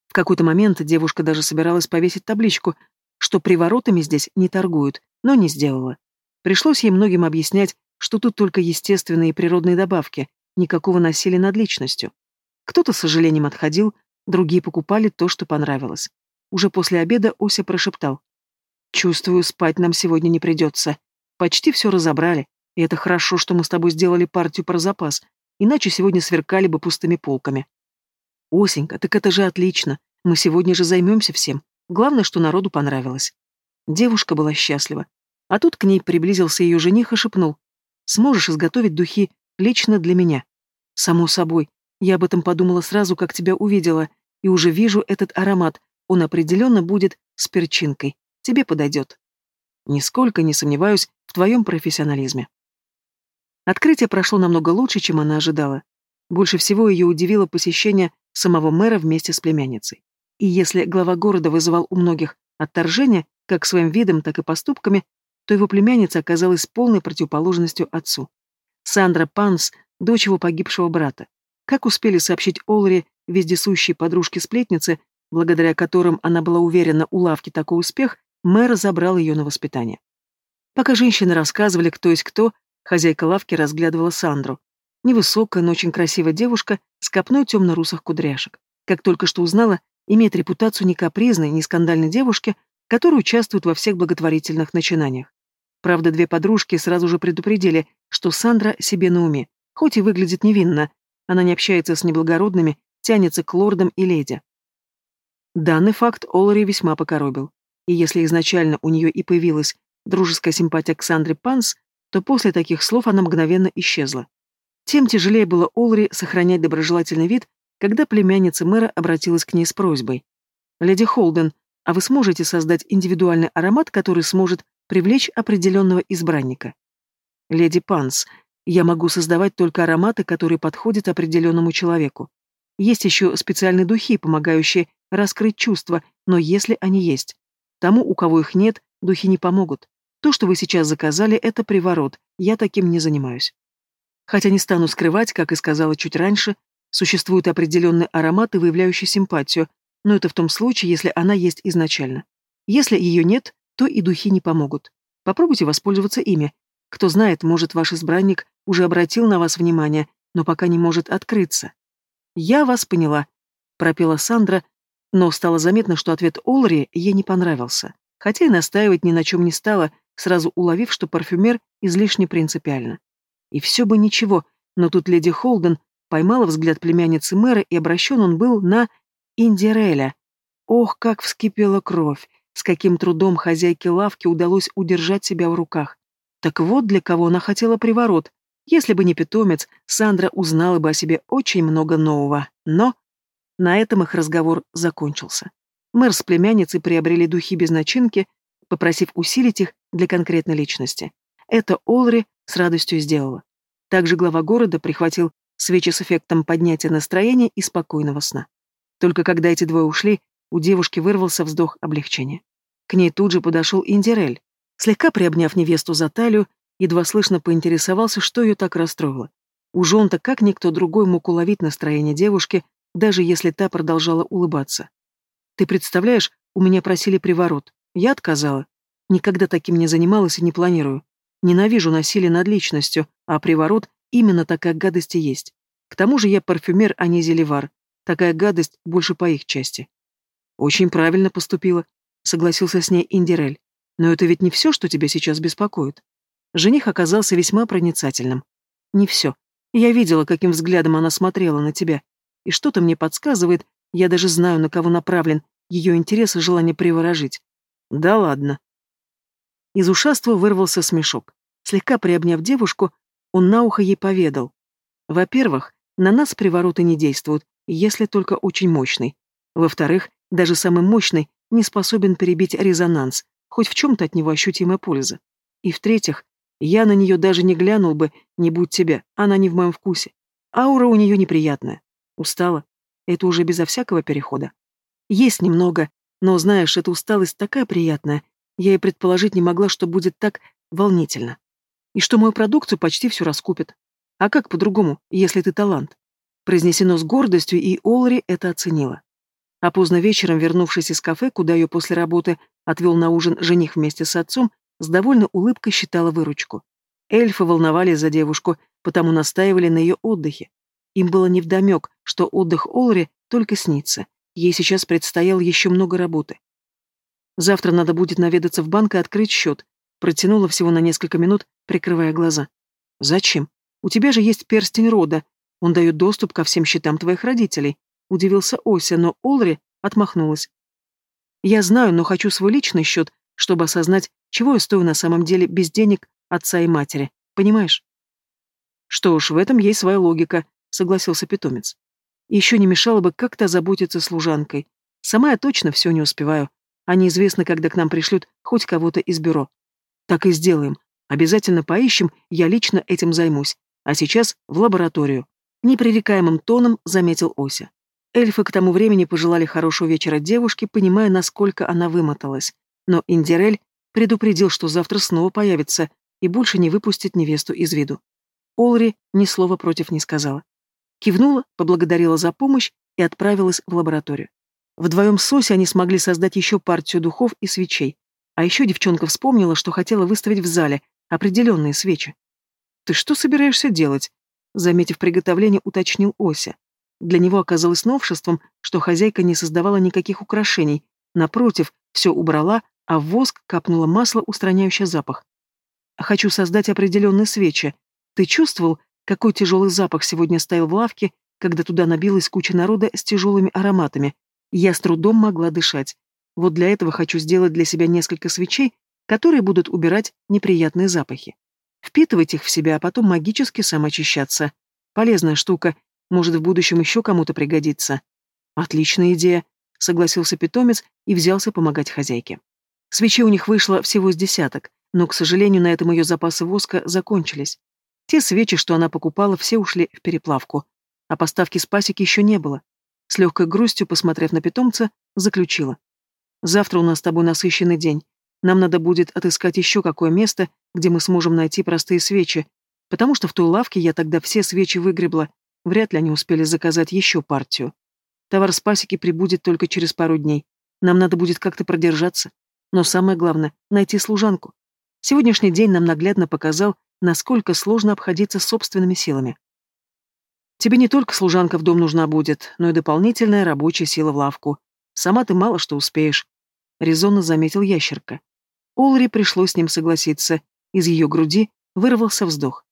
В какой-то момент девушка даже собиралась повесить табличку, что приворотами здесь не торгуют, но не сделала. Пришлось ей многим объяснять, что тут только естественные и природные добавки, никакого насилия над личностью. Кто-то с сожалением отходил, другие покупали то, что понравилось. Уже после обеда Ося прошептал. «Чувствую, спать нам сегодня не придется. Почти все разобрали, и это хорошо, что мы с тобой сделали партию про запас, иначе сегодня сверкали бы пустыми полками». «Осенька, так это же отлично. Мы сегодня же займемся всем. Главное, что народу понравилось». Девушка была счастлива. А тут к ней приблизился ее жених и шепнул. «Сможешь изготовить духи лично для меня?» «Само собой. Я об этом подумала сразу, как тебя увидела, и уже вижу этот аромат. Он определенно будет с перчинкой. Тебе подойдет». «Нисколько не сомневаюсь в твоем профессионализме». Открытие прошло намного лучше, чем она ожидала. Больше всего ее удивило посещение самого мэра вместе с племянницей. И если глава города вызывал у многих отторжение, как своим видом, так и поступками, то его племянница оказалась полной противоположностью отцу. Сандра Панс, дочь его погибшего брата. Как успели сообщить Олри вездесущие подружки-сплетницы, благодаря которым она была уверена у лавки такой успех, мэр забрал ее на воспитание. Пока женщины рассказывали, кто есть кто, хозяйка лавки разглядывала Сандру. Невысокая, но очень красивая девушка с копной темно-русых кудряшек. Как только что узнала, имеет репутацию не капризной, не скандальной девушки, которая участвует во всех благотворительных начинаниях. Правда, две подружки сразу же предупредили, что Сандра себе на уме, хоть и выглядит невинно, она не общается с неблагородными, тянется к лордам и леди. Данный факт Олари весьма покоробил. И если изначально у нее и появилась дружеская симпатия к Сандре Панс, то после таких слов она мгновенно исчезла. Тем тяжелее было Олари сохранять доброжелательный вид, когда племянница мэра обратилась к ней с просьбой. «Леди Холден, а вы сможете создать индивидуальный аромат, который сможет привлечь определенного избранника. Леди Панс, я могу создавать только ароматы, которые подходят определенному человеку. Есть еще специальные духи, помогающие раскрыть чувства, но если они есть. Тому, у кого их нет, духи не помогут. То, что вы сейчас заказали, это приворот, я таким не занимаюсь. Хотя не стану скрывать, как и сказала чуть раньше, существуют определенные ароматы, выявляющие симпатию, но это в том случае, если она есть изначально. Если ее нет, то и духи не помогут. Попробуйте воспользоваться ими. Кто знает, может, ваш избранник уже обратил на вас внимание, но пока не может открыться. «Я вас поняла», — пропела Сандра, но стало заметно, что ответ Олри ей не понравился, хотя и настаивать ни на чем не стала, сразу уловив, что парфюмер излишне принципиально. И все бы ничего, но тут леди Холден поймала взгляд племянницы мэра, и обращен он был на Индиреля. Ох, как вскипела кровь! С каким трудом хозяйке лавки удалось удержать себя в руках. Так вот для кого она хотела приворот. Если бы не питомец, Сандра узнала бы о себе очень много нового. Но на этом их разговор закончился. Мэр с племянницей приобрели духи без начинки, попросив усилить их для конкретной личности. Это Олри с радостью сделала. Также глава города прихватил свечи с эффектом поднятия настроения и спокойного сна. Только когда эти двое ушли, у девушки вырвался вздох облегчения. К ней тут же подошел Индирель. Слегка приобняв невесту за талию, едва слышно поинтересовался, что ее так расстроило. Уж он-то как никто другой мог уловить настроение девушки, даже если та продолжала улыбаться. «Ты представляешь, у меня просили приворот. Я отказала. Никогда таким не занималась и не планирую. Ненавижу насилие над личностью, а приворот — именно такая гадость и есть. К тому же я парфюмер, а не зелевар. Такая гадость больше по их части. Очень правильно поступила, согласился с ней Индирель. Но это ведь не все, что тебя сейчас беспокоит. Жених оказался весьма проницательным. Не все. Я видела, каким взглядом она смотрела на тебя. И что-то мне подсказывает, я даже знаю, на кого направлен ее интерес и желание приворожить. Да ладно. Из ушаства вырвался смешок. Слегка приобняв девушку, он на ухо ей поведал. Во-первых, на нас привороты не действуют, если только очень мощный. Во-вторых, даже самый мощный не способен перебить резонанс, хоть в чем-то от него ощутимая польза. И в-третьих, я на нее даже не глянул бы, не будь тебя, она не в моем вкусе. Аура у нее неприятная. Устала. Это уже безо всякого перехода. Есть немного, но, знаешь, эта усталость такая приятная. Я и предположить не могла, что будет так волнительно. И что мою продукцию почти всю раскупят. А как по-другому, если ты талант? Произнесено с гордостью, и Олри это оценила. А поздно вечером, вернувшись из кафе, куда ее после работы отвел на ужин жених вместе с отцом, с довольной улыбкой считала выручку. Эльфы волновались за девушку, потому настаивали на ее отдыхе. Им было невдомек, что отдых Олри только снится. Ей сейчас предстояло еще много работы. Завтра надо будет наведаться в банк и открыть счет. Протянула всего на несколько минут, прикрывая глаза. Зачем? У тебя же есть перстень рода. Он дает доступ ко всем счетам твоих родителей. Удивился Ося, но Олри отмахнулась. Я знаю, но хочу свой личный счет, чтобы осознать, чего я стою на самом деле без денег отца и матери. Понимаешь? Что ж, в этом есть своя логика, согласился питомец. Еще не мешало бы как-то заботиться служанкой. Сама я точно все не успеваю, а неизвестно, когда к нам пришлют хоть кого-то из бюро. Так и сделаем. Обязательно поищем, я лично этим займусь. А сейчас в лабораторию. Непререкаемым тоном заметил Ося. Эльфы к тому времени пожелали хорошего вечера девушке, понимая, насколько она вымоталась. Но Индирель предупредил, что завтра снова появится и больше не выпустит невесту из виду. Олри ни слова против не сказала. Кивнула, поблагодарила за помощь и отправилась в лабораторию. Вдвоем с Оси они смогли создать еще партию духов и свечей. А еще девчонка вспомнила, что хотела выставить в зале определенные свечи. «Ты что собираешься делать?» Заметив приготовление, уточнил Ося. Для него оказалось новшеством, что хозяйка не создавала никаких украшений. Напротив, все убрала, а в воск капнуло масло, устраняющее запах. «Хочу создать определенные свечи. Ты чувствовал, какой тяжелый запах сегодня стоял в лавке, когда туда набилась куча народа с тяжелыми ароматами. Я с трудом могла дышать. Вот для этого хочу сделать для себя несколько свечей, которые будут убирать неприятные запахи. Впитывать их в себя, а потом магически самоочищаться. Полезная штука, может в будущем еще кому-то пригодится. Отличная идея, согласился питомец и взялся помогать хозяйке. Свечей у них вышло всего с десяток, но, к сожалению, на этом ее запасы воска закончились. Те свечи, что она покупала, все ушли в переплавку, а поставки с пасеки еще не было. С легкой грустью, посмотрев на питомца, заключила. «Завтра у нас с тобой насыщенный день. Нам надо будет отыскать еще какое место, где мы сможем найти простые свечи, потому что в той лавке я тогда все свечи выгребла, вряд ли они успели заказать еще партию. Товар с пасеки прибудет только через пару дней. Нам надо будет как-то продержаться. Но самое главное — найти служанку. Сегодняшний день нам наглядно показал, насколько сложно обходиться собственными силами. Тебе не только служанка в дом нужна будет, но и дополнительная рабочая сила в лавку. Сама ты мало что успеешь», — резонно заметил ящерка. Олри пришлось с ним согласиться. Из ее груди вырвался вздох.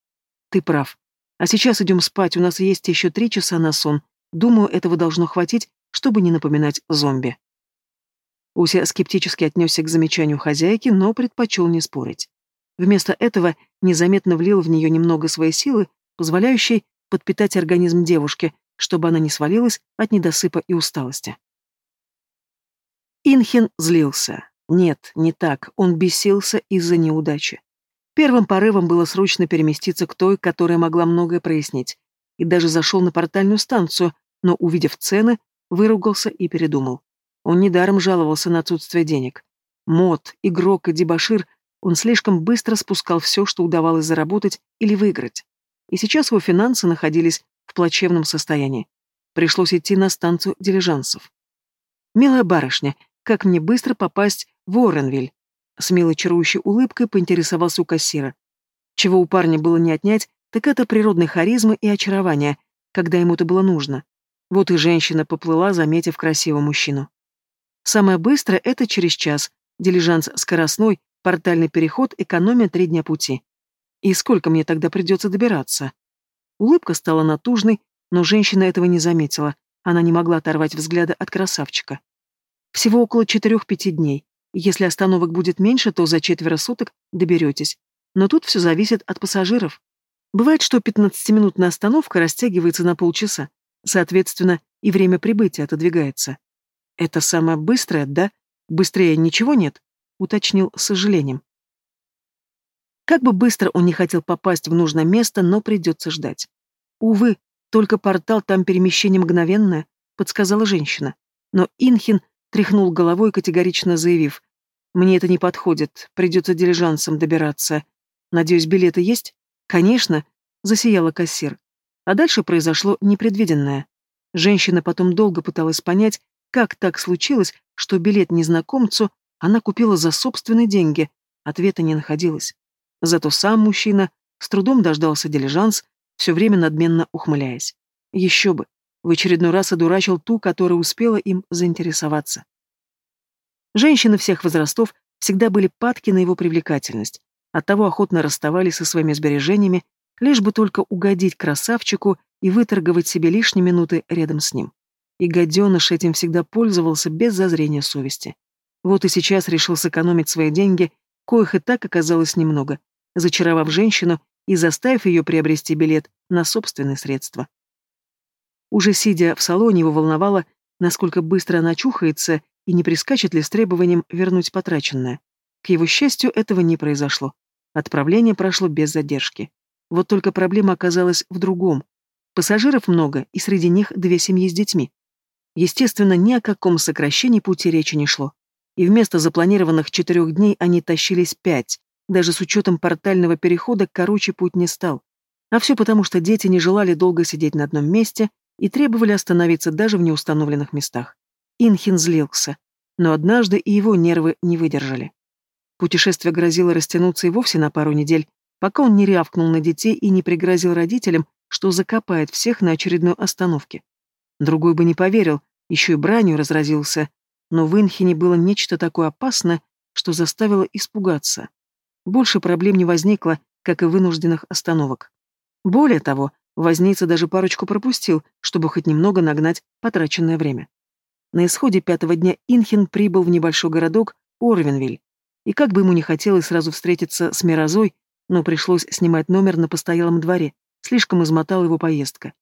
«Ты прав. А сейчас идем спать, у нас есть еще три часа на сон. Думаю, этого должно хватить, чтобы не напоминать зомби». Уся скептически отнесся к замечанию хозяйки, но предпочел не спорить. Вместо этого незаметно влил в нее немного своей силы, позволяющей подпитать организм девушки, чтобы она не свалилась от недосыпа и усталости. Инхин злился. Нет, не так, он бесился из-за неудачи. Первым порывом было срочно переместиться к той, которая могла многое прояснить, и даже зашел на портальную станцию, но, увидев цены, выругался и передумал. Он недаром жаловался на отсутствие денег. Мод, игрок и дебошир он слишком быстро спускал все, что удавалось заработать или выиграть. И сейчас его финансы находились в плачевном состоянии. Пришлось идти на станцию дилижансов. «Милая барышня, как мне быстро попасть в Уорренвиль?» С милой чарующей улыбкой поинтересовался у кассира. Чего у парня было не отнять, так это природной харизмы и очарования, когда ему это было нужно. Вот и женщина поплыла, заметив красивого мужчину. Самое быстрое — это через час. Дилижанс скоростной, Портальный переход экономия три дня пути. И сколько мне тогда придется добираться? Улыбка стала натужной, но женщина этого не заметила. Она не могла оторвать взгляда от красавчика. Всего около четырех-пяти дней. Если остановок будет меньше, то за четверо суток доберетесь. Но тут все зависит от пассажиров. Бывает, что 15-минутная остановка растягивается на полчаса. Соответственно, и время прибытия отодвигается. Это самое быстрое, да? Быстрее ничего нет? уточнил с сожалением. Как бы быстро он не хотел попасть в нужное место, но придется ждать. Увы, Только портал там перемещение мгновенное, подсказала женщина. Но Инхин тряхнул головой, категорично заявив. Мне это не подходит, придется дилижансом добираться. Надеюсь, билеты есть? Конечно, засияла кассир. А дальше произошло непредвиденное. Женщина потом долго пыталась понять, как так случилось, что билет незнакомцу она купила за собственные деньги. Ответа не находилось. Зато сам мужчина с трудом дождался дилижанс, все время надменно ухмыляясь. Еще бы, в очередной раз одурачил ту, которая успела им заинтересоваться. Женщины всех возрастов всегда были падки на его привлекательность, оттого охотно расставались со своими сбережениями, лишь бы только угодить красавчику и выторговать себе лишние минуты рядом с ним. И гаденыш этим всегда пользовался без зазрения совести. Вот и сейчас решил сэкономить свои деньги, коих и так оказалось немного, зачаровав женщину и заставив ее приобрести билет на собственные средства. Уже сидя в салоне, его волновало, насколько быстро она чухается и не прискачет ли с требованием вернуть потраченное. К его счастью, этого не произошло. Отправление прошло без задержки. Вот только проблема оказалась в другом. Пассажиров много, и среди них две семьи с детьми. Естественно, ни о каком сокращении пути речи не шло. И вместо запланированных четырех дней они тащились пять, даже с учетом портального перехода короче путь не стал. А все потому, что дети не желали долго сидеть на одном месте и требовали остановиться даже в неустановленных местах. Инхин злился, но однажды и его нервы не выдержали. Путешествие грозило растянуться и вовсе на пару недель, пока он не рявкнул на детей и не пригрозил родителям, что закопает всех на очередной остановке. Другой бы не поверил, еще и бранью разразился, но в Инхине было нечто такое опасное, что заставило испугаться. Больше проблем не возникло, как и вынужденных остановок. Более того, возница даже парочку пропустил, чтобы хоть немного нагнать потраченное время. На исходе пятого дня Инхин прибыл в небольшой городок Орвенвиль. И как бы ему не хотелось сразу встретиться с Мирозой, но пришлось снимать номер на постоялом дворе, слишком измотала его поездка.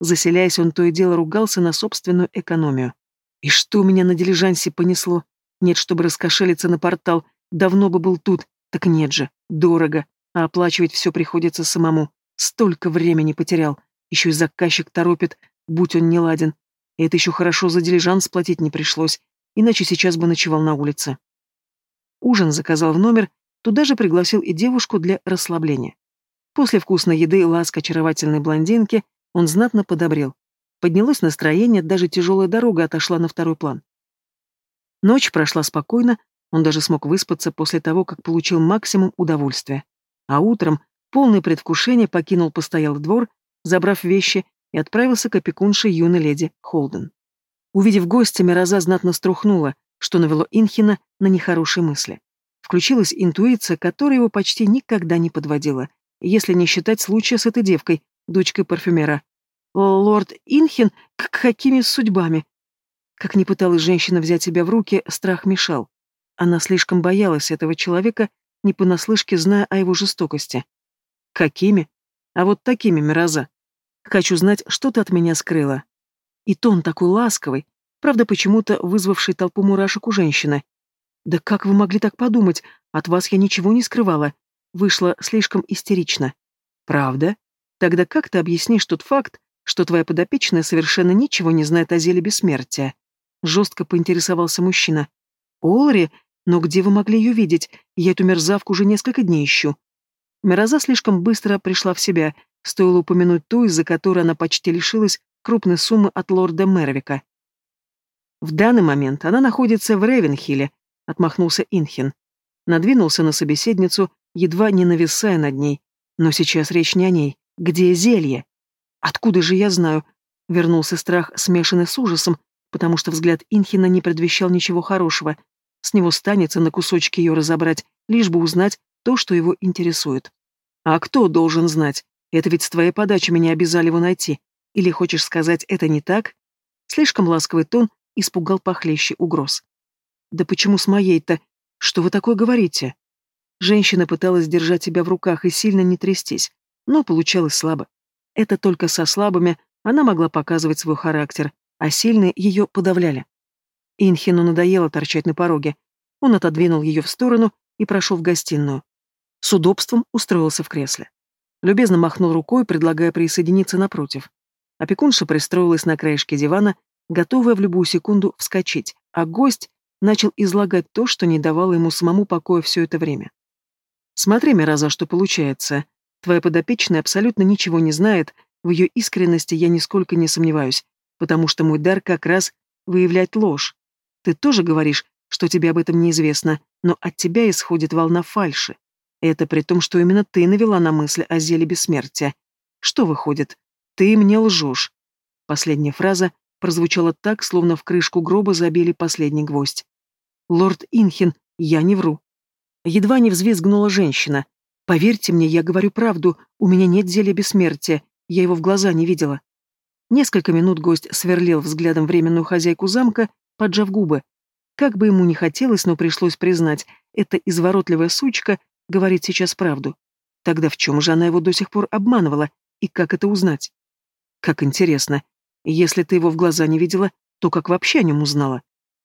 Заселяясь, он то и дело ругался на собственную экономию. И что у меня на дилижансе понесло? Нет, чтобы раскошелиться на портал, давно бы был тут, так нет же, дорого, а оплачивать все приходится самому. Столько времени потерял, еще и заказчик торопит, будь он не ладен, и это еще хорошо за дилижанс платить не пришлось, иначе сейчас бы ночевал на улице. Ужин заказал в номер, туда же пригласил и девушку для расслабления. После вкусной еды ласк очаровательной блондинки он знатно подобрел. Поднялось настроение, даже тяжелая дорога отошла на второй план. Ночь прошла спокойно, он даже смог выспаться после того, как получил максимум удовольствия. А утром, полный предвкушения, покинул постоялый двор, забрав вещи и отправился к опекунше юной леди Холден. Увидев гостя, Мироза знатно струхнула, что навело Инхина на нехорошие мысли. Включилась интуиция, которая его почти никогда не подводила, если не считать случая с этой девкой, дочкой парфюмера. Лорд Инхин, к какими судьбами? Как ни пыталась женщина взять себя в руки, страх мешал. Она слишком боялась этого человека, не понаслышке зная о его жестокости. Какими? А вот такими, Мироза. Хочу знать, что ты от меня скрыла. И тон такой ласковый, правда, почему-то вызвавший толпу мурашек у женщины. Да как вы могли так подумать? От вас я ничего не скрывала. Вышло слишком истерично. Правда? Тогда как ты объяснишь тот факт, что твоя подопечная совершенно ничего не знает о зеле бессмертия? Жестко поинтересовался мужчина. Олри, но где вы могли ее видеть? Я эту мерзавку уже несколько дней ищу. Мироза слишком быстро пришла в себя, Стоило упомянуть ту, из-за которой она почти лишилась крупной суммы от лорда Мервика. В данный момент она находится в Ревенхилле, отмахнулся Инхин. Надвинулся на собеседницу, едва не нависая над ней. Но сейчас речь не о ней. Где зелье? Откуда же я знаю? Вернулся страх, смешанный с ужасом, потому что взгляд Инхина не предвещал ничего хорошего. С него станется на кусочки ее разобрать, лишь бы узнать то, что его интересует. А кто должен знать? Это ведь с твоей подачи меня обязали его найти. Или хочешь сказать, это не так? Слишком ласковый тон испугал похлеще угроз. Да почему с моей-то? Что вы такое говорите? Женщина пыталась держать себя в руках и сильно не трястись, но получалось слабо. Это только со слабыми она могла показывать свой характер, а сильные ее подавляли. Инхину надоело торчать на пороге. Он отодвинул ее в сторону и прошел в гостиную. С удобством устроился в кресле. Любезно махнул рукой, предлагая присоединиться напротив. Опекунша пристроилась на краешке дивана, готовая в любую секунду вскочить, а гость начал излагать то, что не давало ему самому покоя все это время. «Смотри, Мираза, что получается. Твоя подопечная абсолютно ничего не знает, в ее искренности я нисколько не сомневаюсь, потому что мой дар как раз выявлять ложь. Ты тоже говоришь, что тебе об этом неизвестно, но от тебя исходит волна фальши. Это при том, что именно ты навела на мысль о зеле бессмертия. Что выходит? Ты мне лжешь. Последняя фраза прозвучала так, словно в крышку гроба забили последний гвоздь. Лорд Инхин, я не вру. Едва не взвизгнула женщина. Поверьте мне, я говорю правду, у меня нет зелья бессмертия, я его в глаза не видела. Несколько минут гость сверлил взглядом временную хозяйку замка, поджав губы. Как бы ему ни хотелось, но пришлось признать, эта изворотливая сучка говорит сейчас правду. Тогда в чем же она его до сих пор обманывала, и как это узнать? Как интересно. Если ты его в глаза не видела, то как вообще о нем узнала?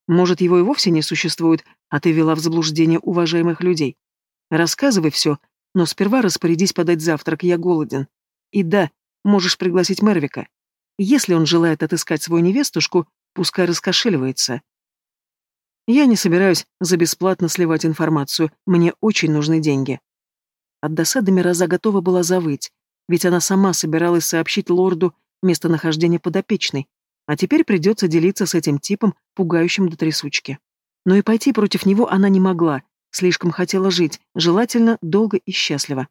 Может, его и вовсе не существует, а ты вела в заблуждение уважаемых людей? Рассказывай все, но сперва распорядись подать завтрак, я голоден. И да, можешь пригласить Мервика. Если он желает отыскать свою невестушку, пускай раскошеливается. Я не собираюсь за бесплатно сливать информацию, мне очень нужны деньги. От досады Мираза готова была завыть, ведь она сама собиралась сообщить лорду местонахождение подопечной, а теперь придется делиться с этим типом, пугающим до трясучки. Но и пойти против него она не могла, слишком хотела жить, желательно долго и счастливо.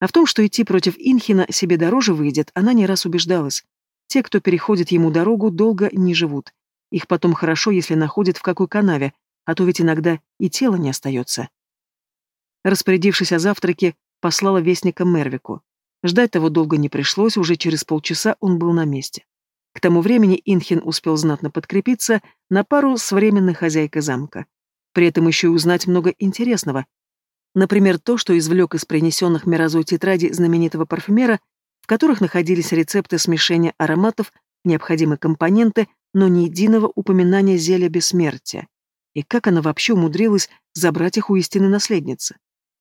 А в том, что идти против Инхина себе дороже выйдет, она не раз убеждалась. Те, кто переходит ему дорогу, долго не живут. Их потом хорошо, если находят в какой канаве, а то ведь иногда и тело не остается. Распорядившись о завтраке, послала вестника Мервику. Ждать того долго не пришлось, уже через полчаса он был на месте. К тому времени Инхин успел знатно подкрепиться на пару с временной хозяйкой замка. При этом еще и узнать много интересного. Например, то, что извлек из принесенных Мирозой тетради знаменитого парфюмера, в которых находились рецепты смешения ароматов, необходимые компоненты, но ни единого упоминания зелья бессмертия. И как она вообще умудрилась забрать их у истинной наследницы?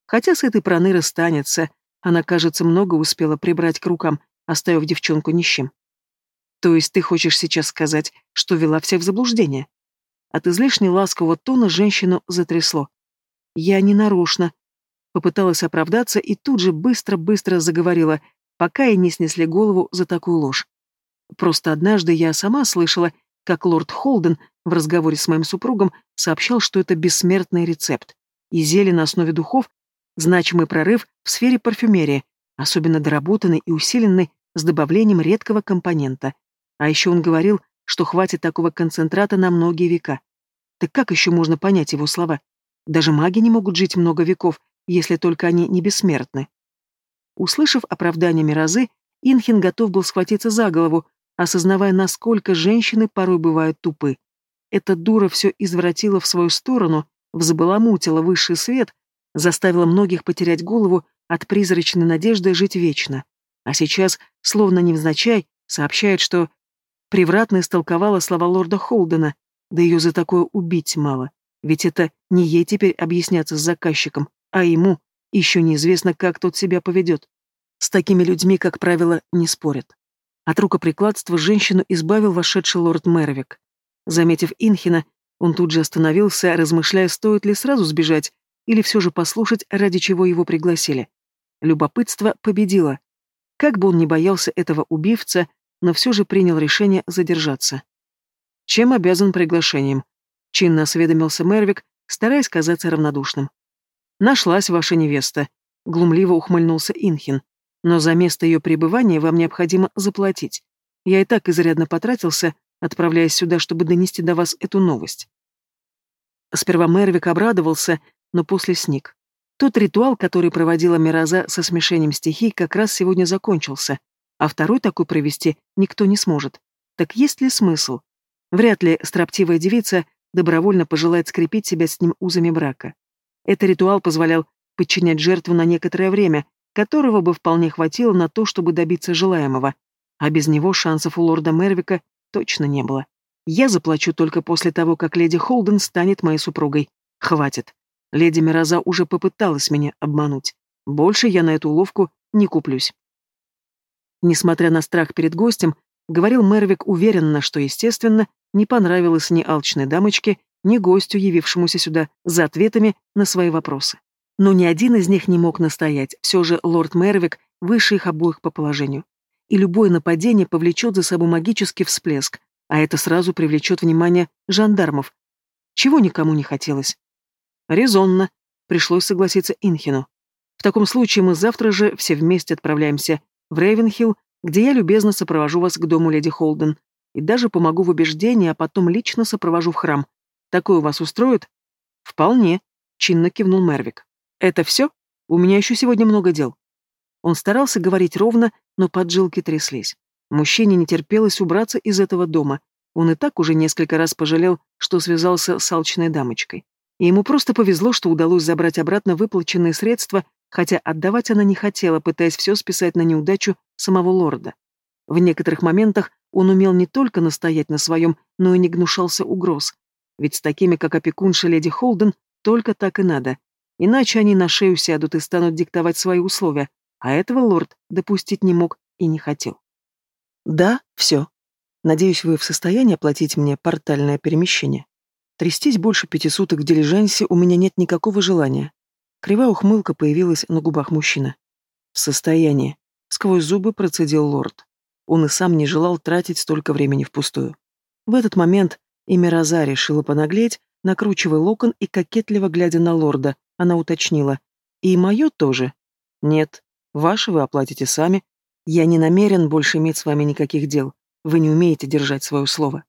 Хотя с этой проныры станется, она, кажется, много успела прибрать к рукам, оставив девчонку нищим. То есть ты хочешь сейчас сказать, что вела всех в заблуждение? От излишне ласкового тона женщину затрясло. Я не нарочно. Попыталась оправдаться и тут же быстро-быстро заговорила, пока ей не снесли голову за такую ложь. Просто однажды я сама слышала, как лорд Холден в разговоре с моим супругом сообщал, что это бессмертный рецепт. И зелье на основе духов Значимый прорыв в сфере парфюмерии, особенно доработанный и усиленный с добавлением редкого компонента. А еще он говорил, что хватит такого концентрата на многие века. Так как еще можно понять его слова? Даже маги не могут жить много веков, если только они не бессмертны. Услышав оправдание Мирозы, Инхин готов был схватиться за голову, осознавая, насколько женщины порой бывают тупы. Эта дура все извратила в свою сторону, взбаламутила высший свет, заставила многих потерять голову от призрачной надежды жить вечно. А сейчас, словно невзначай, сообщает, что превратно истолковала слова лорда Холдена, да ее за такое убить мало. Ведь это не ей теперь объясняться с заказчиком, а ему еще неизвестно, как тот себя поведет. С такими людьми, как правило, не спорят. От рукоприкладства женщину избавил вошедший лорд Мервик. Заметив Инхина, он тут же остановился, размышляя, стоит ли сразу сбежать, или все же послушать, ради чего его пригласили. Любопытство победило. Как бы он ни боялся этого убивца, но все же принял решение задержаться. Чем обязан приглашением? Чинно осведомился Мервик, стараясь казаться равнодушным. «Нашлась ваша невеста», — глумливо ухмыльнулся Инхин. «Но за место ее пребывания вам необходимо заплатить. Я и так изрядно потратился, отправляясь сюда, чтобы донести до вас эту новость». Сперва Мервик обрадовался, но после сник. Тот ритуал, который проводила Мироза со смешением стихий, как раз сегодня закончился, а второй такой провести никто не сможет. Так есть ли смысл? Вряд ли строптивая девица добровольно пожелает скрепить себя с ним узами брака. Этот ритуал позволял подчинять жертву на некоторое время, которого бы вполне хватило на то, чтобы добиться желаемого, а без него шансов у лорда Мервика точно не было. Я заплачу только после того, как леди Холден станет моей супругой. Хватит. Леди Мироза уже попыталась меня обмануть. Больше я на эту уловку не куплюсь. Несмотря на страх перед гостем, Говорил Мервик уверенно, что, естественно, не понравилось ни алчной дамочке, ни гостю, явившемуся сюда, за ответами на свои вопросы. Но ни один из них не мог настоять, все же лорд Мервик выше их обоих по положению. И любое нападение повлечет за собой магический всплеск, а это сразу привлечет внимание жандармов. Чего никому не хотелось. Резонно. Пришлось согласиться Инхину. В таком случае мы завтра же все вместе отправляемся в Рейвенхилл, где я любезно сопровожу вас к дому леди Холден и даже помогу в убеждении, а потом лично сопровожу в храм. Такое вас устроит? Вполне, чинно кивнул Мервик. Это все? У меня еще сегодня много дел. Он старался говорить ровно, но поджилки тряслись. Мужчине не терпелось убраться из этого дома. Он и так уже несколько раз пожалел, что связался с алчной дамочкой. И ему просто повезло, что удалось забрать обратно выплаченные средства, хотя отдавать она не хотела, пытаясь все списать на неудачу самого лорда. В некоторых моментах он умел не только настоять на своем, но и не гнушался угроз. Ведь с такими, как опекунша леди Холден, только так и надо. Иначе они на шею сядут и станут диктовать свои условия, а этого лорд допустить не мог и не хотел. Да, все. Надеюсь, вы в состоянии оплатить мне портальное перемещение. Трястись больше пяти суток в дилижансе у меня нет никакого желания. Кривая ухмылка появилась на губах мужчины. В состоянии. Сквозь зубы процедил лорд. Он и сам не желал тратить столько времени впустую. В этот момент имя Роза решила понаглеть, накручивая локон и кокетливо глядя на лорда, она уточнила. «И мое тоже?» «Нет. Ваши вы оплатите сами. Я не намерен больше иметь с вами никаких дел. Вы не умеете держать свое слово».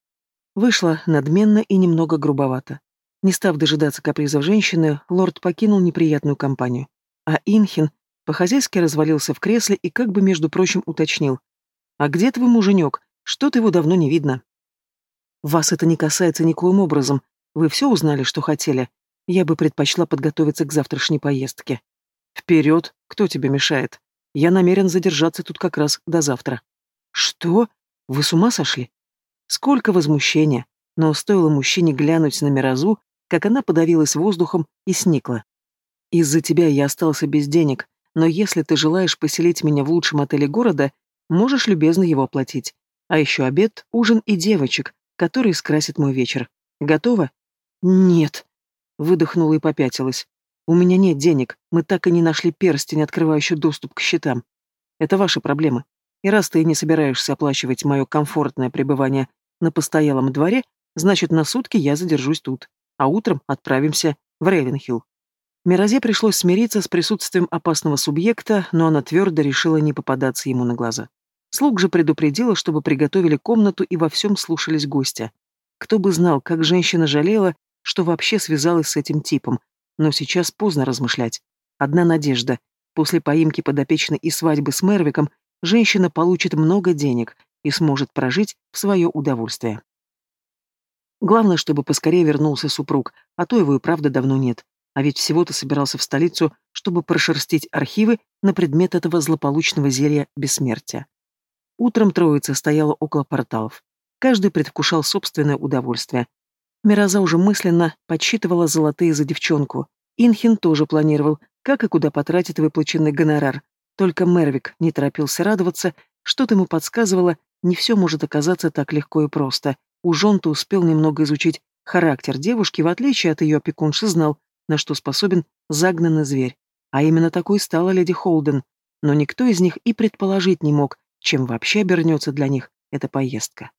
Вышло надменно и немного грубовато. Не став дожидаться капризов женщины, лорд покинул неприятную компанию. А Инхин по-хозяйски развалился в кресле и как бы, между прочим, уточнил. «А где твой муженек? Что-то его давно не видно». «Вас это не касается никоим образом. Вы все узнали, что хотели. Я бы предпочла подготовиться к завтрашней поездке». «Вперед! Кто тебе мешает? Я намерен задержаться тут как раз до завтра». «Что? Вы с ума сошли?» Сколько возмущения, но стоило мужчине глянуть на Мирозу, как она подавилась воздухом и сникла. «Из-за тебя я остался без денег, но если ты желаешь поселить меня в лучшем отеле города, можешь любезно его оплатить. А еще обед, ужин и девочек, которые скрасят мой вечер. Готово?» «Нет», — выдохнула и попятилась. «У меня нет денег, мы так и не нашли перстень, открывающий доступ к счетам. Это ваши проблемы. И раз ты не собираешься оплачивать мое комфортное пребывание на постоялом дворе, значит, на сутки я задержусь тут, а утром отправимся в Рейвенхилл. Мирозе пришлось смириться с присутствием опасного субъекта, но она твердо решила не попадаться ему на глаза. Слуг же предупредила, чтобы приготовили комнату и во всем слушались гостя. Кто бы знал, как женщина жалела, что вообще связалась с этим типом, но сейчас поздно размышлять. Одна надежда. После поимки подопечной и свадьбы с Мервиком женщина получит много денег, и сможет прожить в свое удовольствие. Главное, чтобы поскорее вернулся супруг, а то его и правда давно нет. А ведь всего-то собирался в столицу, чтобы прошерстить архивы на предмет этого злополучного зелья бессмертия. Утром троица стояла около порталов. Каждый предвкушал собственное удовольствие. Мироза уже мысленно подсчитывала золотые за девчонку. Инхин тоже планировал, как и куда потратить выплаченный гонорар. Только Мервик не торопился радоваться, что-то ему подсказывало, не все может оказаться так легко и просто. Уж он-то успел немного изучить характер девушки, в отличие от ее опекунши, знал, на что способен загнанный зверь. А именно такой стала леди Холден. Но никто из них и предположить не мог, чем вообще обернется для них эта поездка.